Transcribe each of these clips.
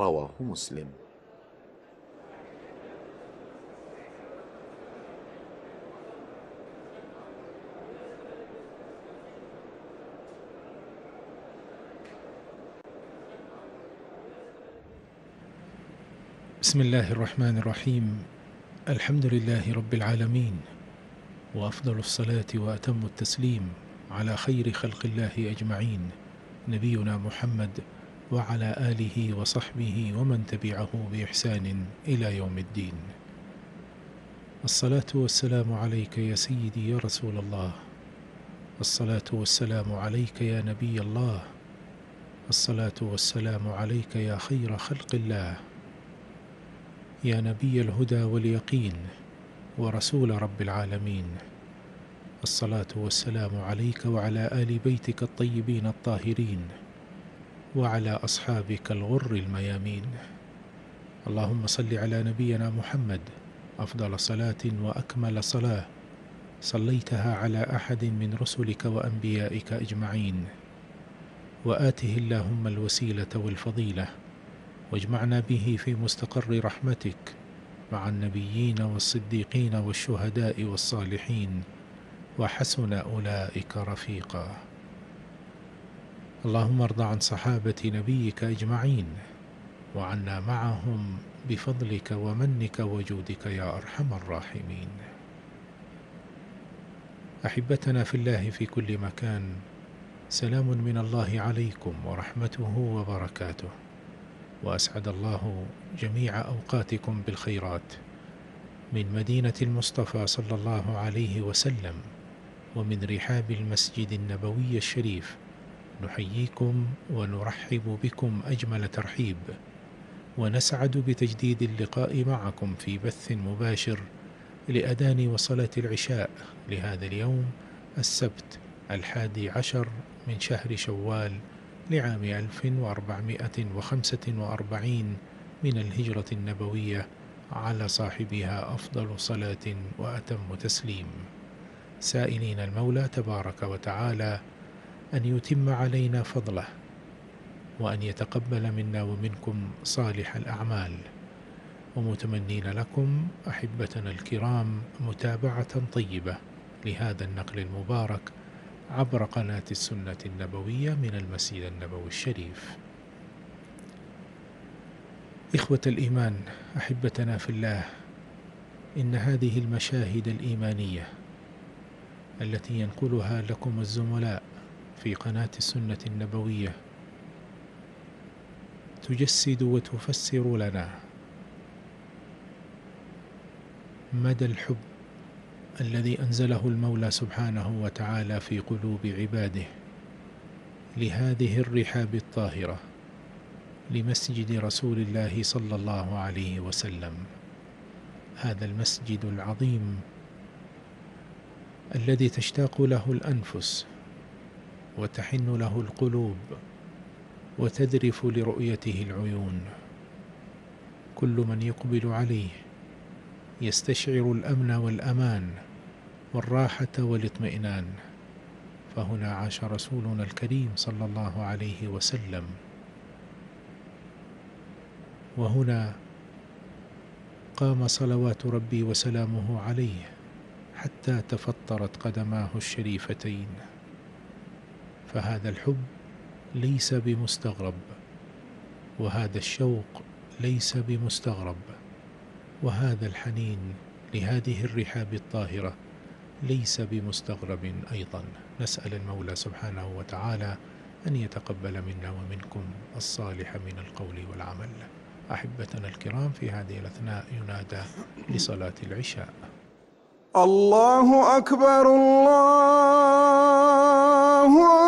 رواه مسلم. بسم الله الرحمن الرحيم الحمد لله رب العالمين وافضل الصلاه واتم التسليم على خير خلق الله اجمعين نبينا محمد وعلى آله وصحبه ومن تبعه بإحسان إلى يوم الدين. الصلاة والسلام عليك يا سيدي يا رسول الله. الصلاة والسلام عليك يا نبي الله. الصلاة والسلام عليك يا خير خلق الله. يا نبي الهدى واليقين ورسول رب العالمين. الصلاة والسلام عليك وعلى آل بيتك الطيبين الطاهرين. وعلى أصحابك الغر الميامين. اللهم صل على نبينا محمد أفضل صلاة وأكمل صلاة. صليتها على أحد من رسلك وأنبيائك أجمعين. وآته اللهم الوسيلة والفضيلة واجمعنا به في مستقر رحمتك مع النبيين والصديقين والشهداء والصالحين. وحسن أولئك رفيقا. اللهم ارض عن صحابة نبيك أجمعين وعنا معهم بفضلك ومنك وجودك يا أرحم الراحمين. أحبتنا في الله في كل مكان سلام من الله عليكم ورحمته وبركاته وأسعد الله جميع أوقاتكم بالخيرات من مدينة المصطفى صلى الله عليه وسلم ومن رحاب المسجد النبوي الشريف نحييكم ونرحب بكم أجمل ترحيب ونسعد بتجديد اللقاء معكم في بث مباشر لأذان وصلاة العشاء لهذا اليوم السبت الحادي عشر من شهر شوال لعام 1445 من الهجرة النبوية على صاحبها أفضل صلاة وأتم تسليم. سائلين المولى تبارك وتعالى أن يتم علينا فضله وأن يتقبل منا ومنكم صالح الأعمال. ومتمنين لكم أحبتنا الكرام متابعة طيبة لهذا النقل المبارك عبر قناة السنة النبوية من المسجد النبوي الشريف. إخوة الإيمان أحبتنا في الله إن هذه المشاهد الإيمانية التي ينقلها لكم الزملاء في قناة السنة النبوية. تجسد وتفسر لنا مدى الحب الذي أنزله المولى سبحانه وتعالى في قلوب عباده لهذه الرحاب الطاهرة لمسجد رسول الله صلى الله عليه وسلم. هذا المسجد العظيم الذي تشتاق له الأنفس وتحن له القلوب وتذرف لرؤيته العيون. كل من يقبل عليه يستشعر الأمن والأمان والراحة والاطمئنان. فهنا عاش رسولنا الكريم صلى الله عليه وسلم. وهنا قام صلوات ربي وسلامه عليه حتى تفطرت قدماه الشريفتين. فهذا الحب ليس بمستغرب وهذا الشوق ليس بمستغرب وهذا الحنين لهذه الرحاب الطاهرة ليس بمستغرب أيضا. نسأل المولى سبحانه وتعالى أن يتقبل منا ومنكم الصالح من القول والعمل. أحبتنا الكرام في هذه الأثناء ينادى لصلاة العشاء. الله أكبر الله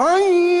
حي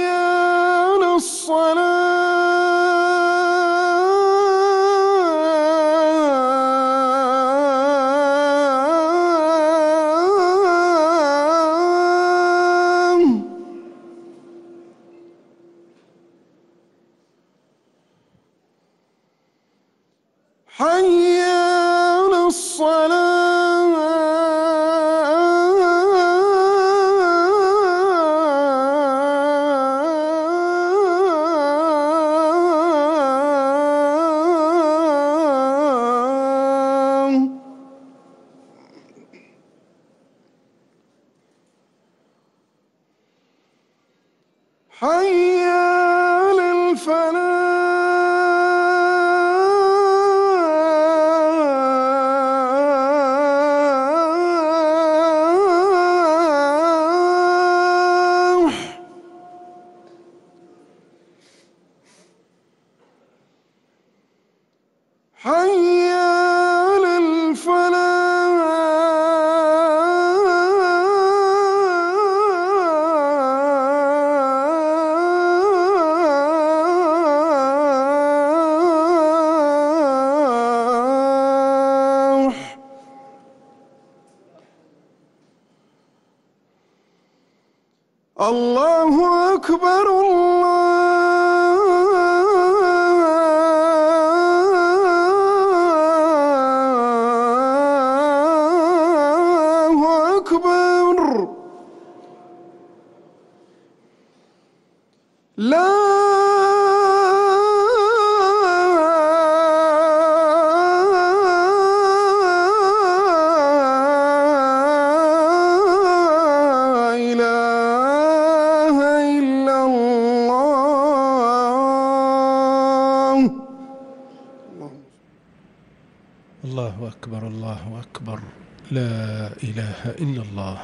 إله إلا الله.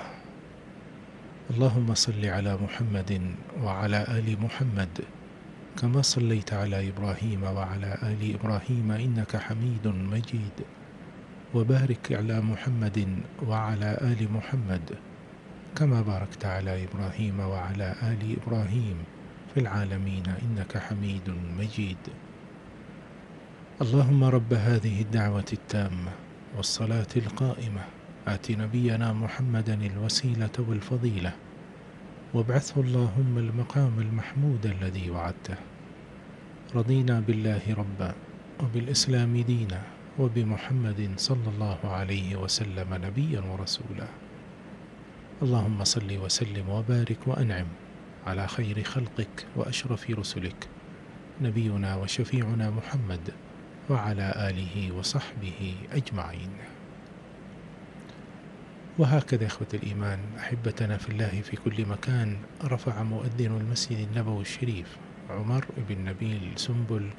اللهم صل على محمد وعلى آل محمد كما صليت على إبراهيم وعلى آل إبراهيم إنك حميد مجيد. وبارك على محمد وعلى آل محمد كما باركت على إبراهيم وعلى آل إبراهيم في العالمين إنك حميد مجيد. اللهم رب هذه الدعوة التامة والصلاة القائمة آت نبينا محمدا الوسيلة والفضيلة وابعثه اللهم المقام المحمود الذي وعدته. رضينا بالله ربا وبالإسلام دينا وبمحمد صلى الله عليه وسلم نبيا ورسولا. اللهم صل وسلم وبارك وأنعم على خير خلقك وأشرف رسلك نبينا وشفيعنا محمد وعلى آله وصحبه أجمعين. وهكذا إخوة الإيمان أحبتنا في الله في كل مكان رفع مؤذن المسجد النبوي الشريف عمر بن نبيل سنبل.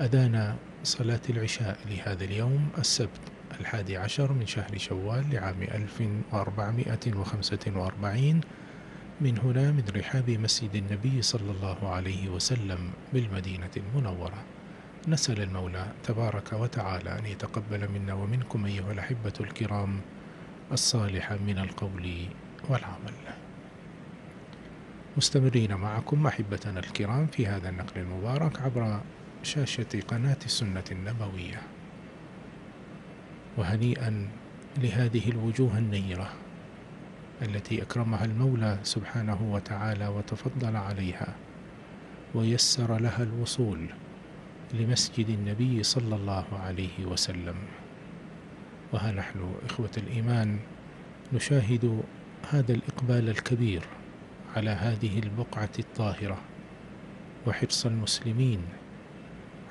أذان صلاة العشاء لهذا اليوم السبت الحادي عشر من شهر شوال لعام 1445 من هنا من رحاب مسجد النبي صلى الله عليه وسلم بالمدينة المنورة. نسأل المولى تبارك وتعالى أن يتقبل منا ومنكم أيها الأحبة الكرام. الصالح من القول والعمل. مستمرين معكم أحبتنا الكرام في هذا النقل المبارك عبر شاشة قناة السنة النبوية. وهنيئا لهذه الوجوه النيرة التي أكرمها المولى سبحانه وتعالى وتفضل عليها ويسر لها الوصول لمسجد النبي صلى الله عليه وسلم. وها نحن إخوة الإيمان نشاهد هذا الإقبال الكبير على هذه البقعة الطاهرة وحرص المسلمين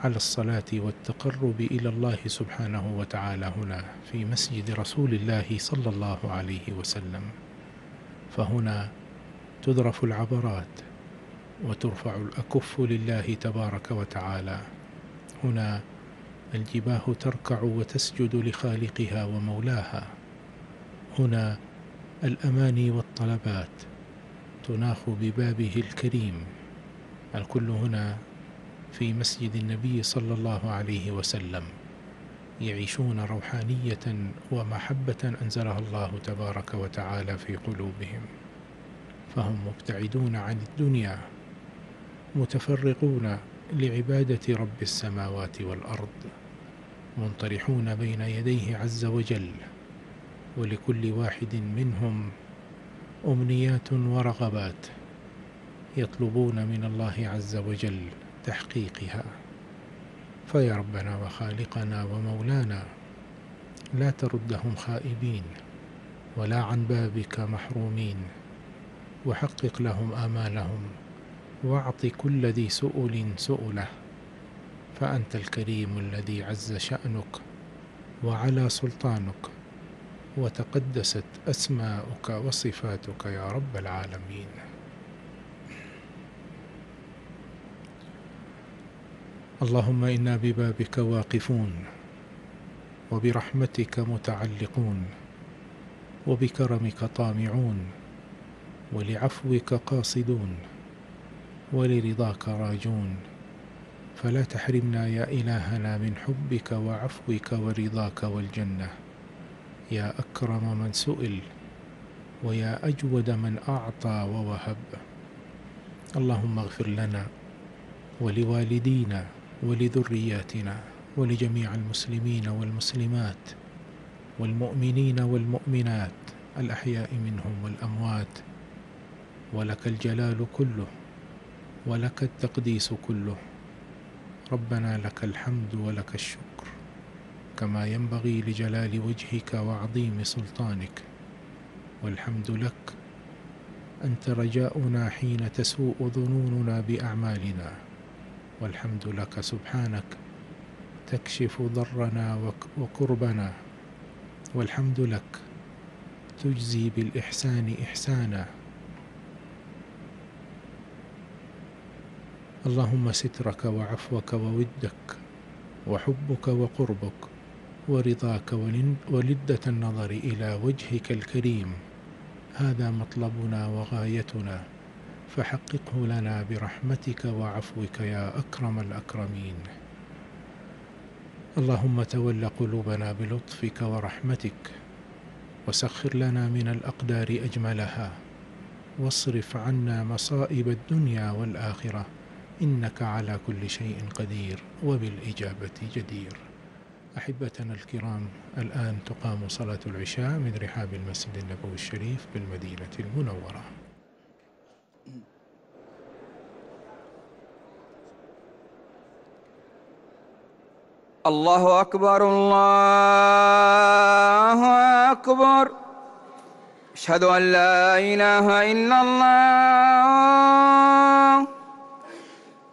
على الصلاة والتقرب إلى الله سبحانه وتعالى هنا في مسجد رسول الله صلى الله عليه وسلم. فهنا تذرف العبرات وترفع الأكف لله تبارك وتعالى. هنا الجباه تركع وتسجد لخالقها ومولاها. هنا الأماني والطلبات تناخ ببابه الكريم. الكل هنا في مسجد النبي صلى الله عليه وسلم. يعيشون روحانية ومحبة أنزلها الله تبارك وتعالى في قلوبهم. فهم مبتعدون عن الدنيا متفرقون لعبادة رب السماوات والأرض. منطرحون بين يديه عز وجل ولكل واحد منهم أمنيات ورغبات يطلبون من الله عز وجل تحقيقها. فيا ربنا وخالقنا ومولانا لا تردهم خائبين ولا عن بابك محرومين. وحقق لهم آمالهم واعط كل ذي سؤل سؤله. فأنت الكريم الذي عز شأنك وعلى سلطانك وتقدست أسماؤك وصفاتك يا رب العالمين. اللهم إنا ببابك واقفون وبرحمتك متعلقون وبكرمك طامعون ولعفوك قاصدون ولرضاك راجون فلا تحرمنا يا إلهنا من حبك وعفوك ورضاك والجنة. يا أكرم من سئل ويا أجود من أعطى ووهب. اللهم اغفر لنا ولوالدينا ولذرياتنا ولجميع المسلمين والمسلمات والمؤمنين والمؤمنات الأحياء منهم والأموات. ولك الجلال كله ولك التقديس كله. ربنا لك الحمد ولك الشكر كما ينبغي لجلال وجهك وعظيم سلطانك. والحمد لك أنت رجاؤنا حين تسوء ظنوننا بأعمالنا. والحمد لك سبحانك تكشف ضرنا وكربنا والحمد لك تجزي بالإحسان إحسانا. اللهم سترك وعفوك وودك وحبك وقربك ورضاك ولدة النظر إلى وجهك الكريم. هذا مطلبنا وغايتنا. فحققه لنا برحمتك وعفوك يا أكرم الأكرمين. اللهم تول قلوبنا بلطفك ورحمتك وسخر لنا من الأقدار أجملها واصرف عنا مصائب الدنيا والآخرة. إنك على كل شيء قدير وبالإجابة جدير. أحبتنا الكرام الآن تقام صلاة العشاء من رحاب المسجد النبوي الشريف بالمدينة المنورة. الله أكبر الله أكبر. أشهد أن لا إله إلا الله.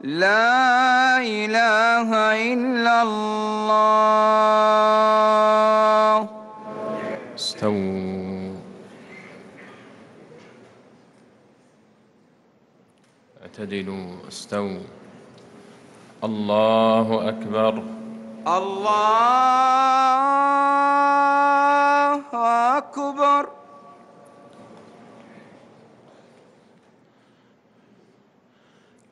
لا إله إلا الله. استووا. اعتدلوا استووا. الله أكبر. الله أكبر.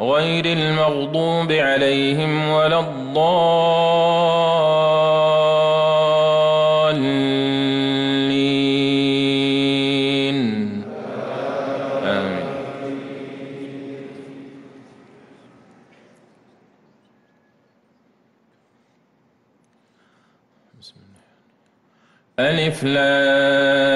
غير المغضوب عليهم ولا الضالين. آمين. ألف لام.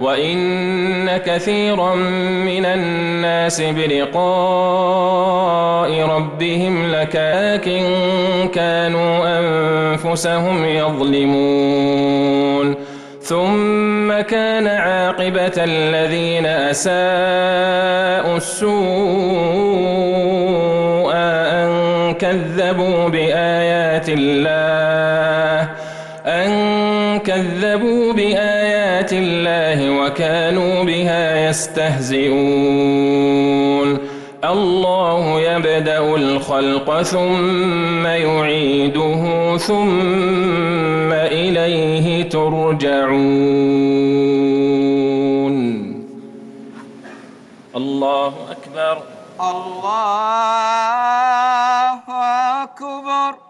وإن كثيرا من الناس بلقاء ربهم لكاكن كانوا أنفسهم يظلمون ثم كان عاقبة الذين أساءوا السوء أن كذبوا بآيات الله أن كذبوا بآيات الله وكانوا بها يستهزئون. الله يبدأ الخلق ثم يعيده ثم إليه ترجعون. الله أكبر. الله أكبر.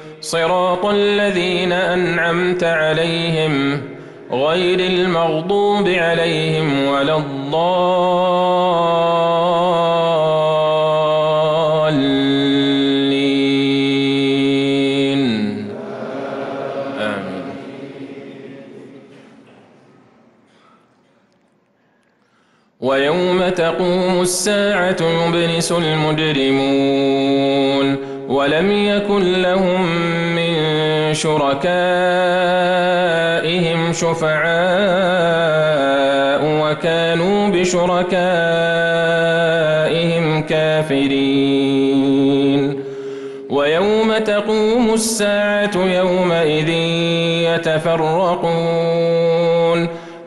صراط الذين أنعمت عليهم غير المغضوب عليهم ولا الضالين. آمين. ويوم تقوم الساعة يبلس المجرمون. ولم يكن لهم من شركائهم شفعاء وكانوا بشركائهم كافرين. ويوم تقوم الساعة يومئذ يتفرقون.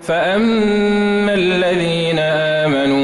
فأما الذين آمنوا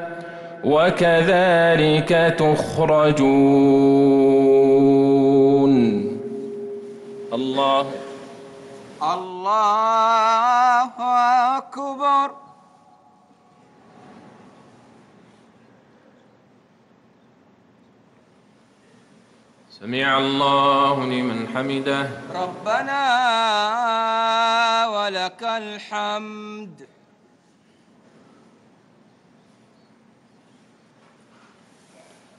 وكذلك تخرجون. الله. الله أكبر. سمع الله لمن حمده. ربنا ولك الحمد.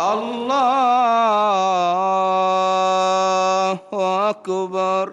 الله أكبر.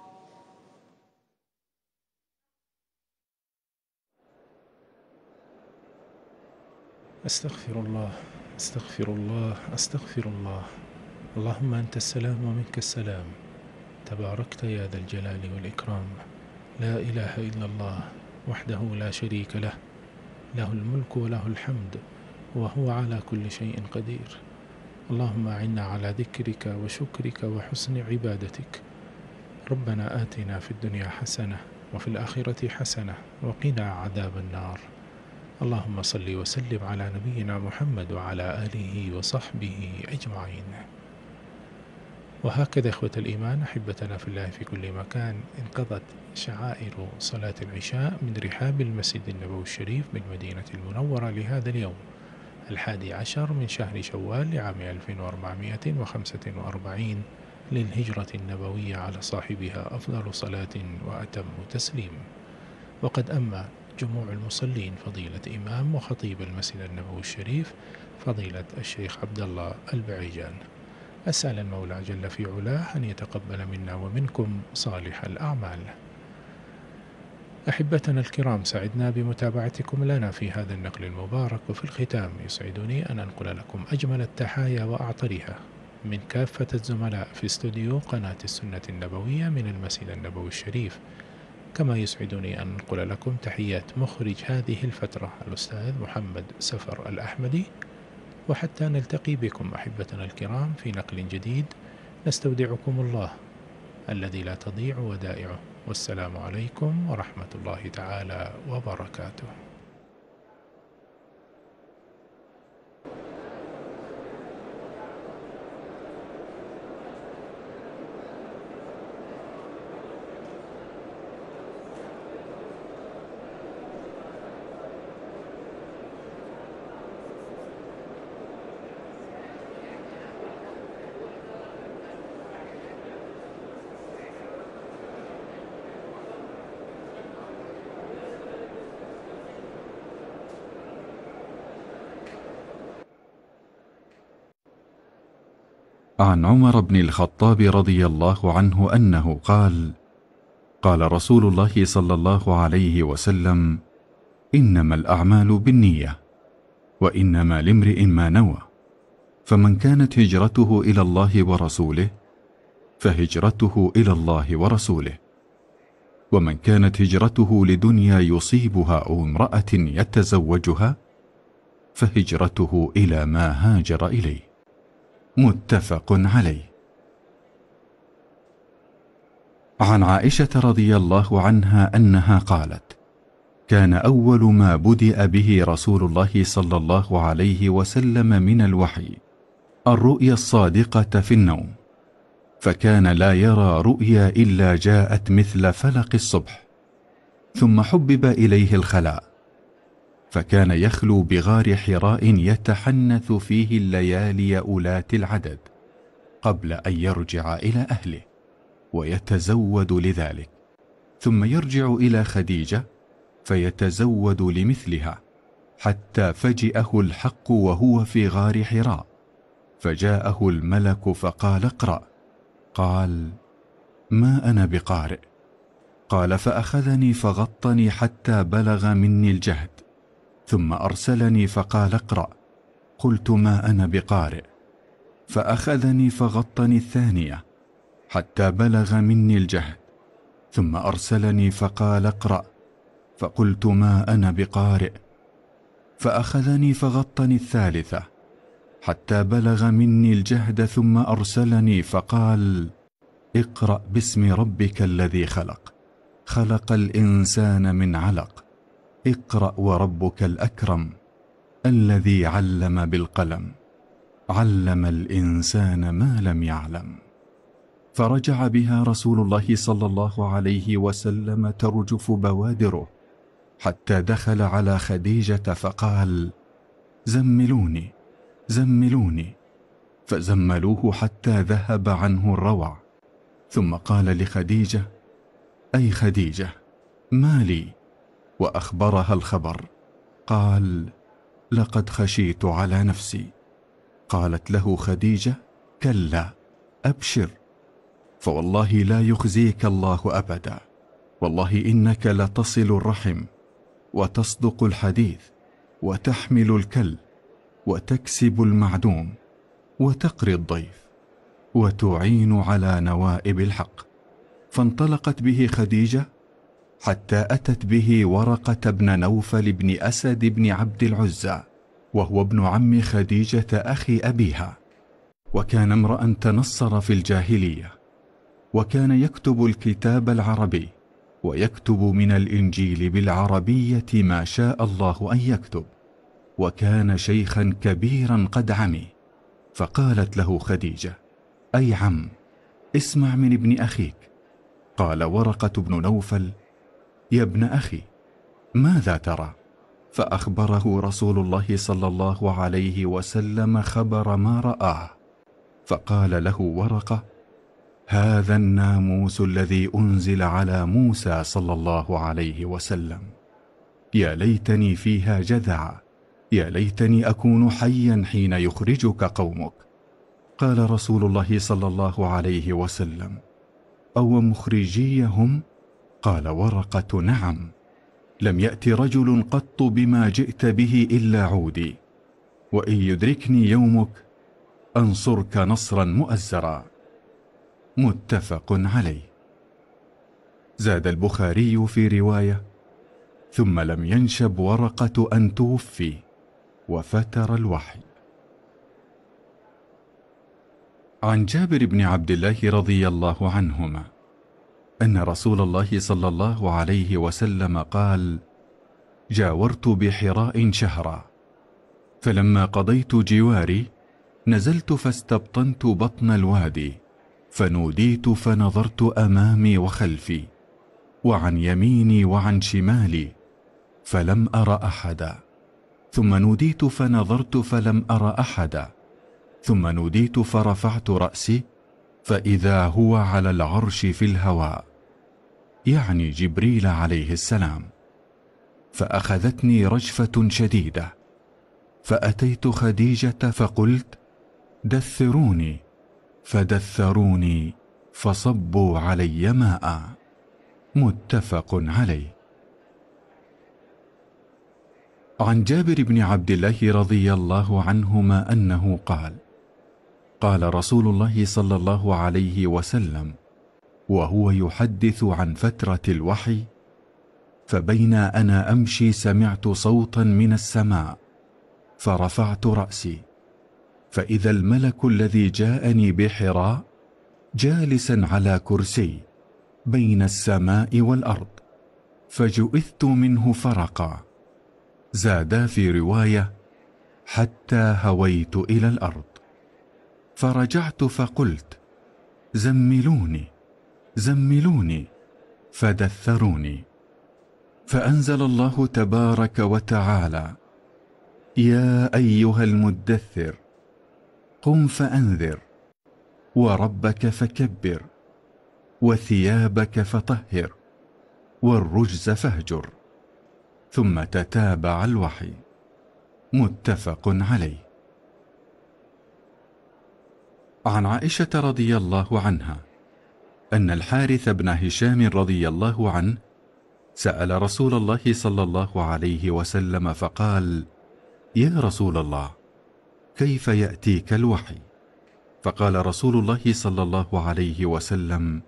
أستغفر الله أستغفر الله أستغفر الله. اللهم أنت السلام ومنك السلام. تباركت يا ذا الجلال والإكرام. لا إله إلا الله وحده لا شريك له. له الملك وله الحمد وهو على كل شيء قدير. اللهم أعنا على ذكرك وشكرك وحسن عبادتك. ربنا آتنا في الدنيا حسنة وفي الآخرة حسنة وقنا عذاب النار. اللهم صل وسلم على نبينا محمد وعلى آله وصحبه أجمعين. وهكذا إخوة الإيمان أحبتنا في الله في كل مكان انقضت شعائر صلاة العشاء من رحاب المسجد النبوي الشريف بالمدينة المنورة لهذا اليوم الحادي عشر من شهر شوال لعام 1445 للهجرة النبوية على صاحبها أفضل صلاة وأتم تسليم. وقد أما جموع المصلين فضيلة إمام وخطيب المسجد النبوي الشريف فضيلة الشيخ عبد الله البعيجان. أسأل المولى جل في علاه أن يتقبل منا ومنكم صالح الأعمال. أحبتنا الكرام سعدنا بمتابعتكم لنا في هذا النقل المبارك وفي الختام يسعدني أن أنقل لكم أجمل التحايا وأعطرها. من كافة الزملاء في استوديو قناة السنة النبوية من المسجد النبوي الشريف. كما يسعدني أن أنقل لكم تحيات مخرج هذه الفترة. الأستاذ محمد سفر الأحمدي وحتى نلتقي بكم أحبتنا الكرام في نقل جديد نستودعكم الله الذي لا تضيع ودائعه. والسلام عليكم ورحمة الله تعالى وبركاته. عن عمر بن الخطاب رضي الله عنه أنه قال قال رسول الله صلى الله عليه وسلم إنما الأعمال بالنية وإنما لامرئ ما نوى فمن كانت هجرته إلى الله ورسوله فهجرته إلى الله ورسوله. ومن كانت هجرته لدنيا يصيبها أو امرأة يتزوجها فهجرته إلى ما هاجر إليه. متفق عليه. عن عائشة رضي الله عنها أنها قالت كان أول ما بدأ به رسول الله صلى الله عليه وسلم من الوحي الرؤيا الصادقة في النوم فكان لا يرى رؤيا إلا جاءت مثل فلق الصبح ثم حبب إليه الخلاء فكان يخلو بغار حراء يتحنث فيه الليالي أولات العدد قبل أن يرجع إلى أهله ويتزود لذلك. ثم يرجع إلى خديجة فيتزود لمثلها حتى فجئه الحق وهو في غار حراء. فجاءه الملك فقال اقرأ قال ما أنا بقارئ قال فأخذني فغطني حتى بلغ مني الجهد ثم أرسلني فقال اقرأ. قلت ما أنا بقارئ. فأخذني فغطني الثانية حتى بلغ مني الجهد. ثم أرسلني فقال اقرأ. فقلت ما أنا بقارئ. فأخذني فغطني الثالثة حتى بلغ مني الجهد. ثم أرسلني فقال اقرأ باسم ربك الذي خلق. خلق الإنسان من علق. اقرأ وربك الأكرم الذي علم بالقلم علم الإنسان ما لم يعلم. فرجع بها رسول الله صلى الله عليه وسلم ترجف بوادره حتى دخل على خديجة فقال زملوني زملوني. فزملوه حتى ذهب عنه الروع. ثم قال لخديجة أي خديجة ما لي؟ وأخبرها الخبر. قال لقد خشيت على نفسي. قالت له خديجة كلا أبشر. فوالله لا يخزيك الله أبدا. والله إنك لتصل الرحم وتصدق الحديث وتحمل الكل وتكسب المعدوم وتقري الضيف وتعين على نوائب الحق. فانطلقت به خديجة حتى أتت به ورقة بن نوفل بن أسد بن عبد العزى وهو ابن عم خديجة أخي أبيها. وكان امرأ تنصر في الجاهلية وكان يكتب الكتاب العربي ويكتب من الإنجيل بالعربية ما شاء الله أن يكتب. وكان شيخا كبيرا قد عمي. فقالت له خديجة أي عم اسمع من ابن أخيك. قال ورقة بن نوفل يا ابن أخي ماذا ترى؟ فأخبره رسول الله صلى الله عليه وسلم خبر ما رآه. فقال له ورقة هذا الناموس الذي أنزل على موسى صلى الله عليه وسلم. يا ليتني فيها جذع. يا ليتني أكون حيا حين يخرجك قومك. قال رسول الله صلى الله عليه وسلم. أو مخرجيهم قال ورقة نعم لم يات رجل قط بما جئت به إلا عودي وإن يدركني يومك أنصرك نصرا مؤزرا. متفق عليه. زاد البخاري في رواية ثم لم ينشب ورقة أن توفي وفتر الوحي. عن جابر بن عبد الله رضي الله عنهما أن رسول الله صلى الله عليه وسلم قال جاورت بحراء شهرا. فلما قضيت جواري نزلت فاستبطنت بطن الوادي فنوديت فنظرت أمامي وخلفي وعن يميني وعن شمالي فلم أر أحدا. ثم نوديت فنظرت فلم أر أحدا. ثم نوديت فرفعت رأسي فإذا هو على العرش في الهواء. يعني جبريل عليه السلام. فأخذتني رجفة شديدة. فأتيت خديجة فقلت دثروني. فدثروني فصبوا علي ماء. متفق عليه. عن جابر بن عبد الله رضي الله عنهما أنه قال قال رسول الله صلى الله عليه وسلم وهو يحدث عن فترة الوحي فبينا أنا أمشي سمعت صوتا من السماء فرفعت رأسي فإذا الملك الذي جاءني بحراء جالسا على كرسي بين السماء والأرض فجئثت منه فرقا زادا في رواية حتى هويت إلى الأرض فرجعت فقلت زملوني زملوني فدثروني. فأنزل الله تبارك وتعالى يا أيها المدثر قم فأنذر وربك فكبر وثيابك فطهر والرجز فاهجر. ثم تتابع الوحي. متفق عليه. عن عائشة رضي الله عنها أن الحارث بن هشام رضي الله عنه سأل رسول الله صلى الله عليه وسلم فقال يا رسول الله كيف يأتيك الوحي؟ فقال رسول الله صلى الله عليه وسلم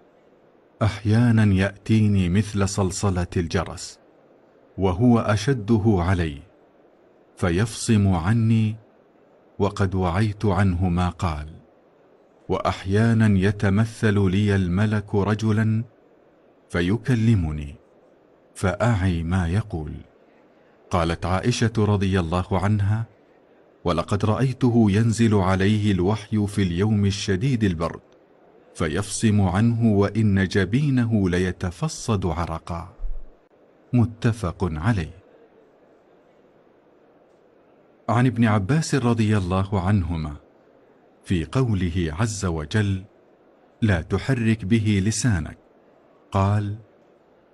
أحيانا يأتيني مثل صلصلة الجرس وهو أشده علي فيفصم عني وقد وعيت عنه ما قال. وأحيانا يتمثل لي الملك رجلا فيكلمني فأعي ما يقول. قالت عائشة رضي الله عنها ولقد رأيته ينزل عليه الوحي في اليوم الشديد البرد فيفصم عنه وإن جبينه ليتفصد عرقا. متفق عليه. عن ابن عباس رضي الله عنهما في قوله عز وجل لا تحرك به لسانك قال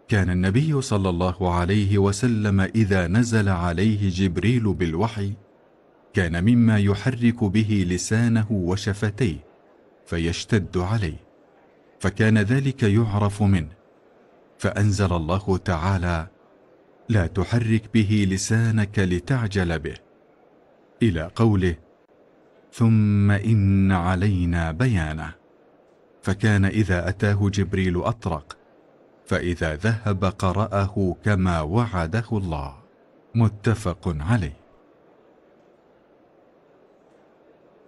كان النبي صلى الله عليه وسلم إذا نزل عليه جبريل بالوحي كان مما يحرك به لسانه وشفتيه فيشتد عليه فكان ذلك يعرف منه فأنزل الله تعالى لا تحرك به لسانك لتعجل به إلى قوله ثم إن علينا بيانه. فكان إذا أتاه جبريل أطرق فإذا ذهب قرأه كما وعده الله. متفق عليه.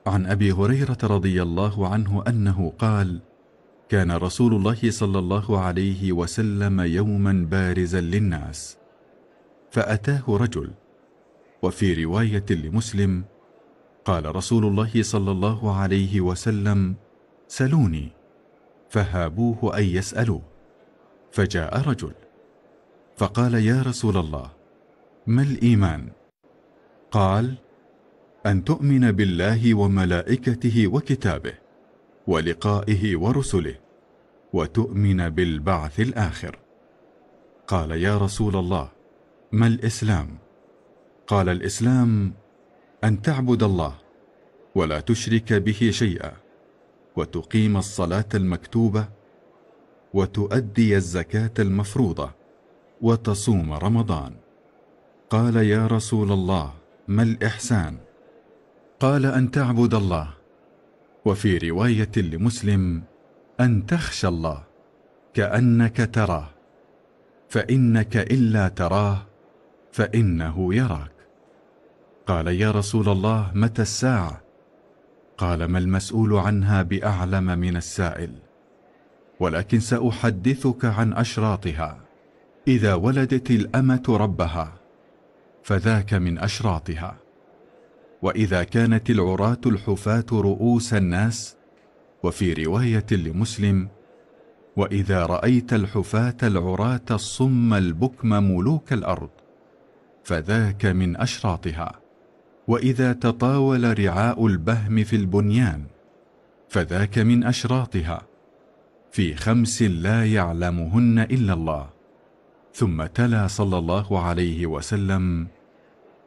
عن أبي هريرة رضي الله عنه أنه قال كان رسول الله صلى الله عليه وسلم يوما بارزا للناس. فأتاه رجل وفي رواية لمسلم قال رسول الله صلى الله عليه وسلم سلوني. فهابوه أن يسألوه. فجاء رجل فقال يا رسول الله ما الإيمان؟ قال أن تؤمن بالله وملائكته وكتابه ولقائه ورسله وتؤمن بالبعث الآخر. قال يا رسول الله ما الإسلام؟ قال الإسلام أن تعبد الله ولا تشرك به شيئا وتقيم الصلاة المكتوبة وتؤدي الزكاة المفروضة وتصوم رمضان. قال يا رسول الله ما الإحسان؟ قال أن تعبد الله. وفي رواية لمسلم أن تخشى الله كأنك تراه فإنك إلا تراه فإنه يراك. قال يا رسول الله متى الساعة؟ قال ما المسؤول عنها بأعلم من السائل ولكن سأحدثك عن أشراطها. إذا ولدت الأمة ربها فذاك من أشراطها. وإذا كانت العراة الحفاة رؤوس الناس وفي رواية لمسلم وإذا رأيت الحفاة العراة الصم البكم ملوك الأرض فذاك من أشراطها. وإذا تطاول رعاء البهم في البنيان فذاك من أشراطها. في خمس لا يعلمهن إلا الله. ثم تلا صلى الله عليه وسلم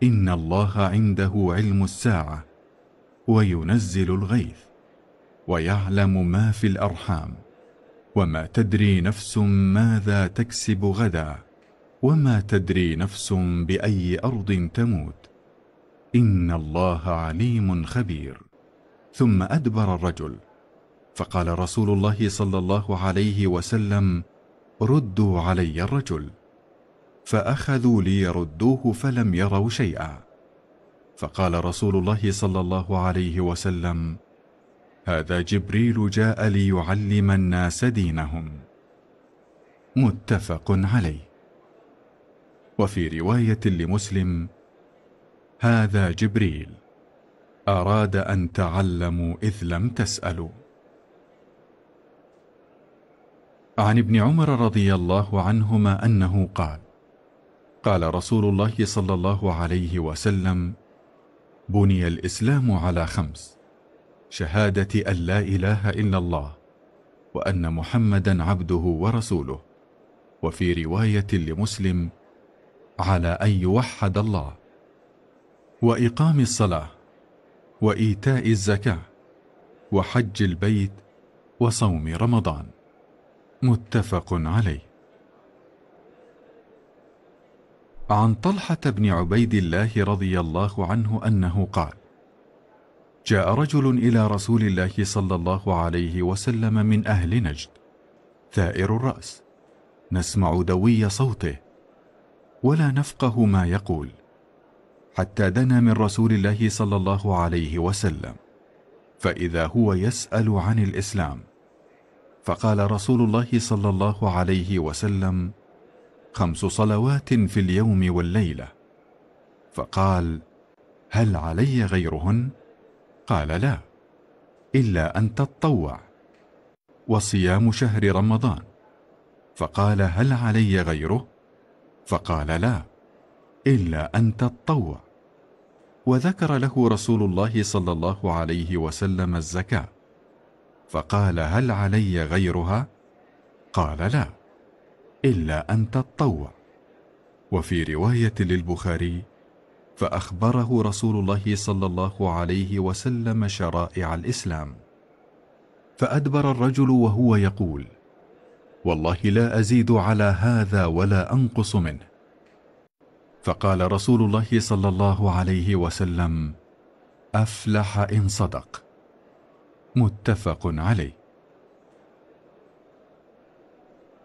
إن الله عنده علم الساعة وينزل الغيث ويعلم ما في الأرحام. وما تدري نفس ماذا تكسب غدا وما تدري نفس بأي أرض تموت. إن الله عليم خبير. ثم أدبر الرجل. فقال رسول الله صلى الله عليه وسلم ردوا علي الرجل. فأخذوا ليردوه فلم يروا شيئا. فقال رسول الله صلى الله عليه وسلم هذا جبريل جاء ليعلم الناس دينهم. متفق عليه. وفي رواية لمسلم هذا جبريل. أراد أن تعلموا إذ لم تسألوا. عن ابن عمر رضي الله عنهما أنه قال قال رسول الله صلى الله عليه وسلم بني الإسلام على خمس شهادة أن لا إله إلا الله وأن محمدا عبده ورسوله. وفي رواية لمسلم على أن يوحد الله. وإقام الصلاة وإيتاء الزكاة وحج البيت وصوم رمضان. متفق عليه. عن طلحة بن عبيد الله رضي الله عنه أنه قال جاء رجل إلى رسول الله صلى الله عليه وسلم من أهل نجد ثائر الرأس نسمع دوي صوته ولا نفقه ما يقول. حتى دنا من رسول الله صلى الله عليه وسلم. فإذا هو يسأل عن الإسلام فقال رسول الله صلى الله عليه وسلم خمس صلوات في اليوم والليلة. فقال هل علي غيرهن؟ قال لا إلا أن تطوع. وصيام شهر رمضان. فقال هل علي غيره؟ فقال لا إلا أن تطوع. وذكر له رسول الله صلى الله عليه وسلم الزكاة. فقال هل علي غيرها؟ قال لا إلا أن تطوع. وفي رواية للبخاري فأخبره رسول الله صلى الله عليه وسلم شرائع الإسلام. فأدبر الرجل وهو يقول والله لا أزيد على هذا ولا أنقص منه. فقال رسول الله صلى الله عليه وسلم أفلح إن صدق. متفق عليه.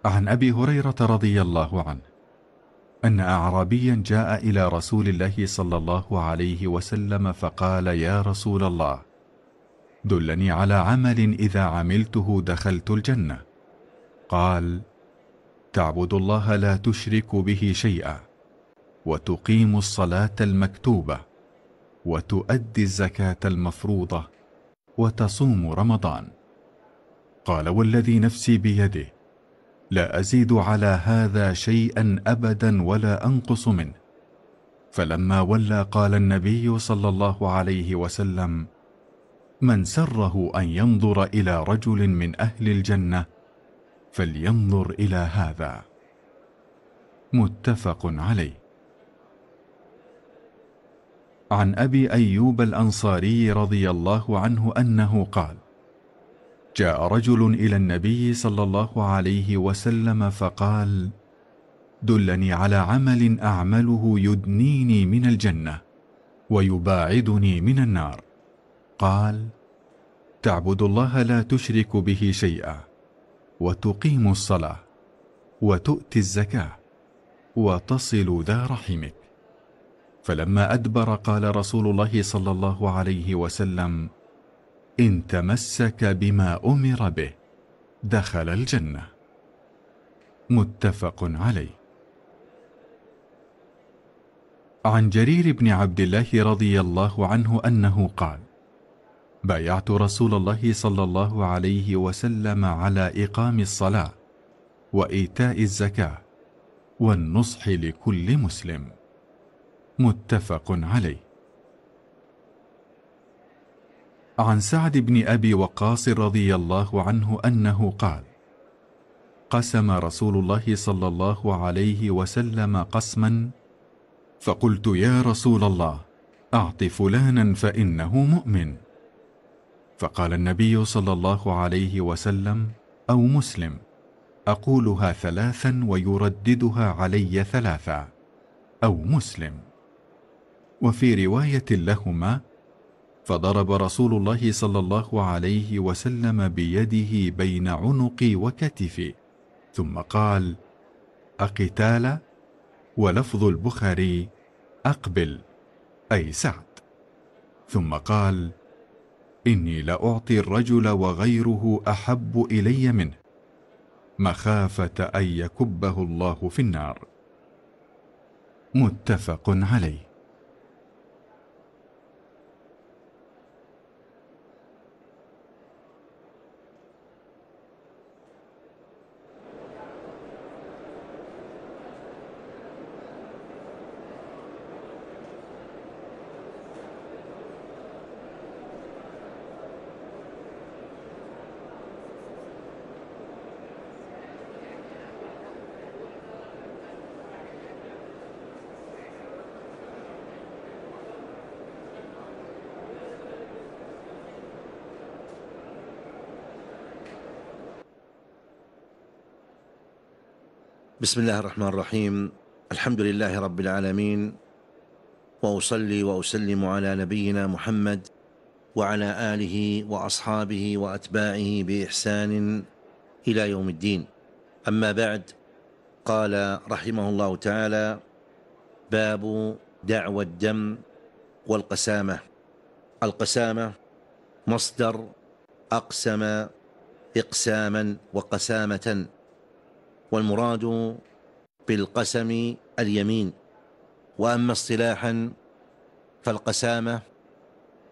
عن أبي هريرة رضي الله عنه أن أعرابيا جاء إلى رسول الله صلى الله عليه وسلم فقال يا رسول الله دلني على عمل إذا عملته دخلت الجنة. قال تعبد الله لا تشرك به شيئا. وتقيم الصلاة المكتوبة وتؤدي الزكاة المفروضة وتصوم رمضان. قال والذي نفسي بيده لا أزيد على هذا شيئا أبدا ولا أنقص منه. فلما ولى قال النبي صلى الله عليه وسلم من سره أن ينظر إلى رجل من أهل الجنة فلينظر إلى هذا. متفق عليه. عن أبي أيوب الأنصاري رضي الله عنه أنه قال جاء رجل إلى النبي صلى الله عليه وسلم فقال دلني على عمل أعمله يدنيني من الجنة ويباعدني من النار. قال تعبد الله لا تشرك به شيئا وتقيم الصلاة وتؤتي الزكاة وتصل ذا رحمك. فلما أدبر قال رسول الله صلى الله عليه وسلم إن تمسك بما أمر به دخل الجنة. متفق عليه. عن جرير بن عبد الله رضي الله عنه أنه قال بايعت رسول الله صلى الله عليه وسلم على إقام الصلاة وإيتاء الزكاة والنصح لكل مسلم. متفق عليه. عن سعد بن أبي وقاص رضي الله عنه أنه قال قسم رسول الله صلى الله عليه وسلم قسما فقلت يا رسول الله أعط فلانا فإنه مؤمن. فقال النبي صلى الله عليه وسلم أو مسلم أقولها ثلاثا ويرددها علي ثلاثا. أو مسلم. وفي رواية لهما فضرب رسول الله صلى الله عليه وسلم بيده بين عنقي وكتفي ثم قال أقتال؟ ولفظ البخاري أقبل أي سعد. ثم قال إني لأعطي الرجل وغيره أحب إلي منه مخافة أن يكبه الله في النار. متفق عليه. بسم الله الرحمن الرحيم. الحمد لله رب العالمين. وأصلي وأسلم على نبينا محمد وعلى آله وأصحابه وأتباعه بإحسان إلى يوم الدين. أما بعد قال رحمه الله تعالى باب دعوى الدم والقسامة. القسامة مصدر أقسم إقساما وقسامة. والمراد بالقسم اليمين. وأما اصطلاحا فالقسامة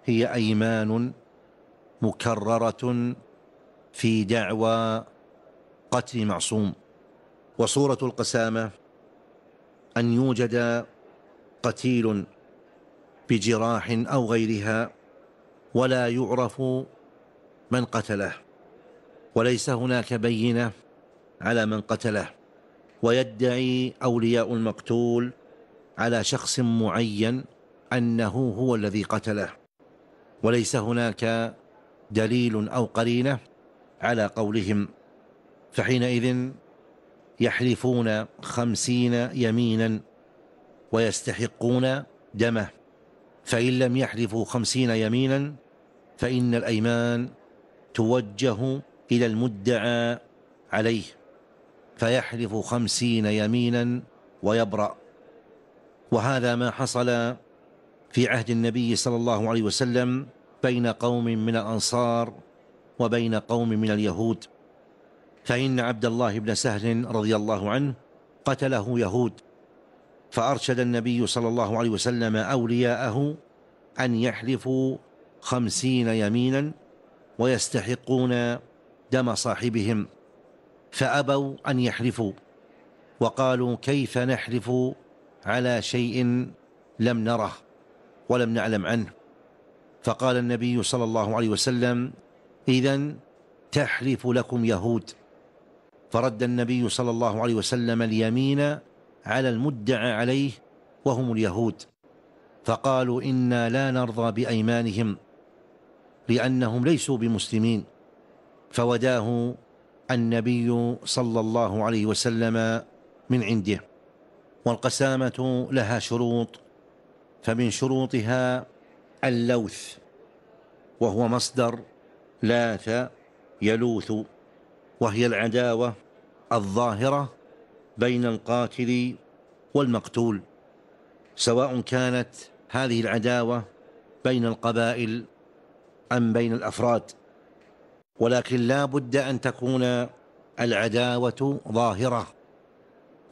هي أيمان مكررة في دعوى قتل معصوم. وصورة القسامة أن يوجد قتيل بجراح أو غيرها ولا يعرف من قتله. وليس هناك بينة على من قتله ويدعي أولياء المقتول على شخص معين أنه هو الذي قتله. وليس هناك دليل أو قرينة على قولهم. فحينئذ يحلفون خمسين يمينا ويستحقون دمه. فإن لم يحلفوا خمسين يمينا فإن الأيمان توجه إلى المدعى عليه. فيحلف خمسين يمينا ويبرأ. وهذا ما حصل في عهد النبي صلى الله عليه وسلم بين قوم من الأنصار وبين قوم من اليهود. فإن عبد الله بن سهل رضي الله عنه قتله يهود. فأرشد النبي صلى الله عليه وسلم أولياءه أن يحلفوا خمسين يمينا ويستحقون دم صاحبهم. فأبوا أن يحلفوا وقالوا كيف نحلف على شيء لم نره ولم نعلم عنه؟ فقال النبي صلى الله عليه وسلم إذا تحلف لكم يهود. فرد النبي صلى الله عليه وسلم اليمين على المدعى عليه وهم اليهود. فقالوا إنا لا نرضى بأيمانهم لأنهم ليسوا بمسلمين. فوداه النبي صلى الله عليه وسلم من عنده والقسامة لها شروط فمن شروطها اللوث وهو مصدر لاث يلوث وهي العداوة الظاهرة بين القاتل والمقتول سواء كانت هذه العداوة بين القبائل أم بين الأفراد. ولكن لا بد أن تكون العداوة ظاهرة.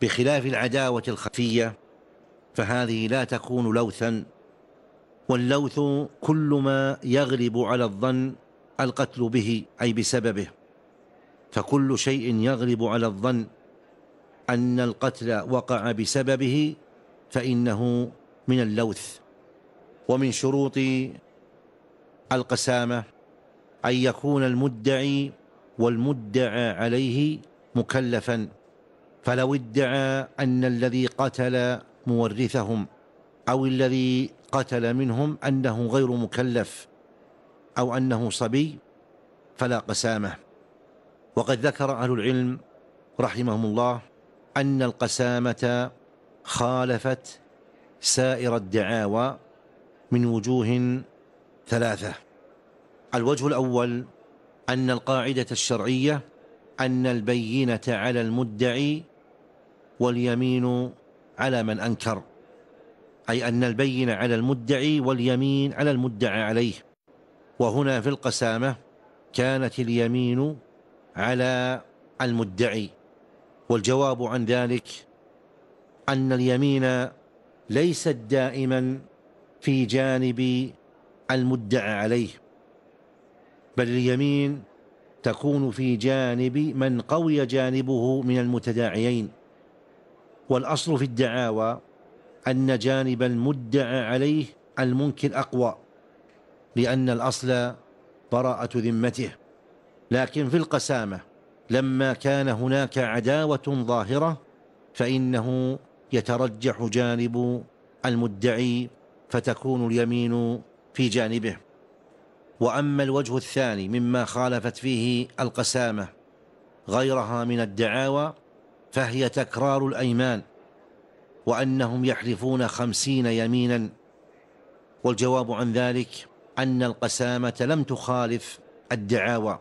بخلاف العداوة الخفية فهذه لا تكون لوثا. واللوث كل ما يغلب على الظن القتل به أي بسببه. فكل شيء يغلب على الظن أن القتل وقع بسببه فإنه من اللوث. ومن شروط القسامة أن يكون المدعي والمدعى عليه مكلفا. فلو ادعى أن الذي قتل مورثهم أو الذي قتل منهم أنه غير مكلف أو أنه صبي فلا قسامة. وقد ذكر أهل العلم رحمهم الله أن القسامة خالفت سائر الدعاوى من وجوه ثلاثة. الوجه الأول أن القاعدة الشرعية أن البينة على المدعي واليمين على من أنكر. أي أن البينة على المدعي واليمين على المدعى عليه. وهنا في القسامة كانت اليمين على المدعي. والجواب عن ذلك أن اليمين ليست دائما في جانب المدعى عليه. بل اليمين تكون في جانب من قوي جانبه من المتداعيين. والأصل في الدعاوى أن جانب المدعى عليه المنكر أقوى لأن الأصل براءة ذمته. لكن في القسامة لما كان هناك عداوة ظاهرة فإنه يترجح جانب المدعي فتكون اليمين في جانبه. وأما الوجه الثاني مما خالفت فيه القسامة غيرها من الدعاوى فهي تكرار الأيمان وأنهم يحلفون خمسين يمينا. والجواب عن ذلك أن القسامة لم تخالف الدعاوى.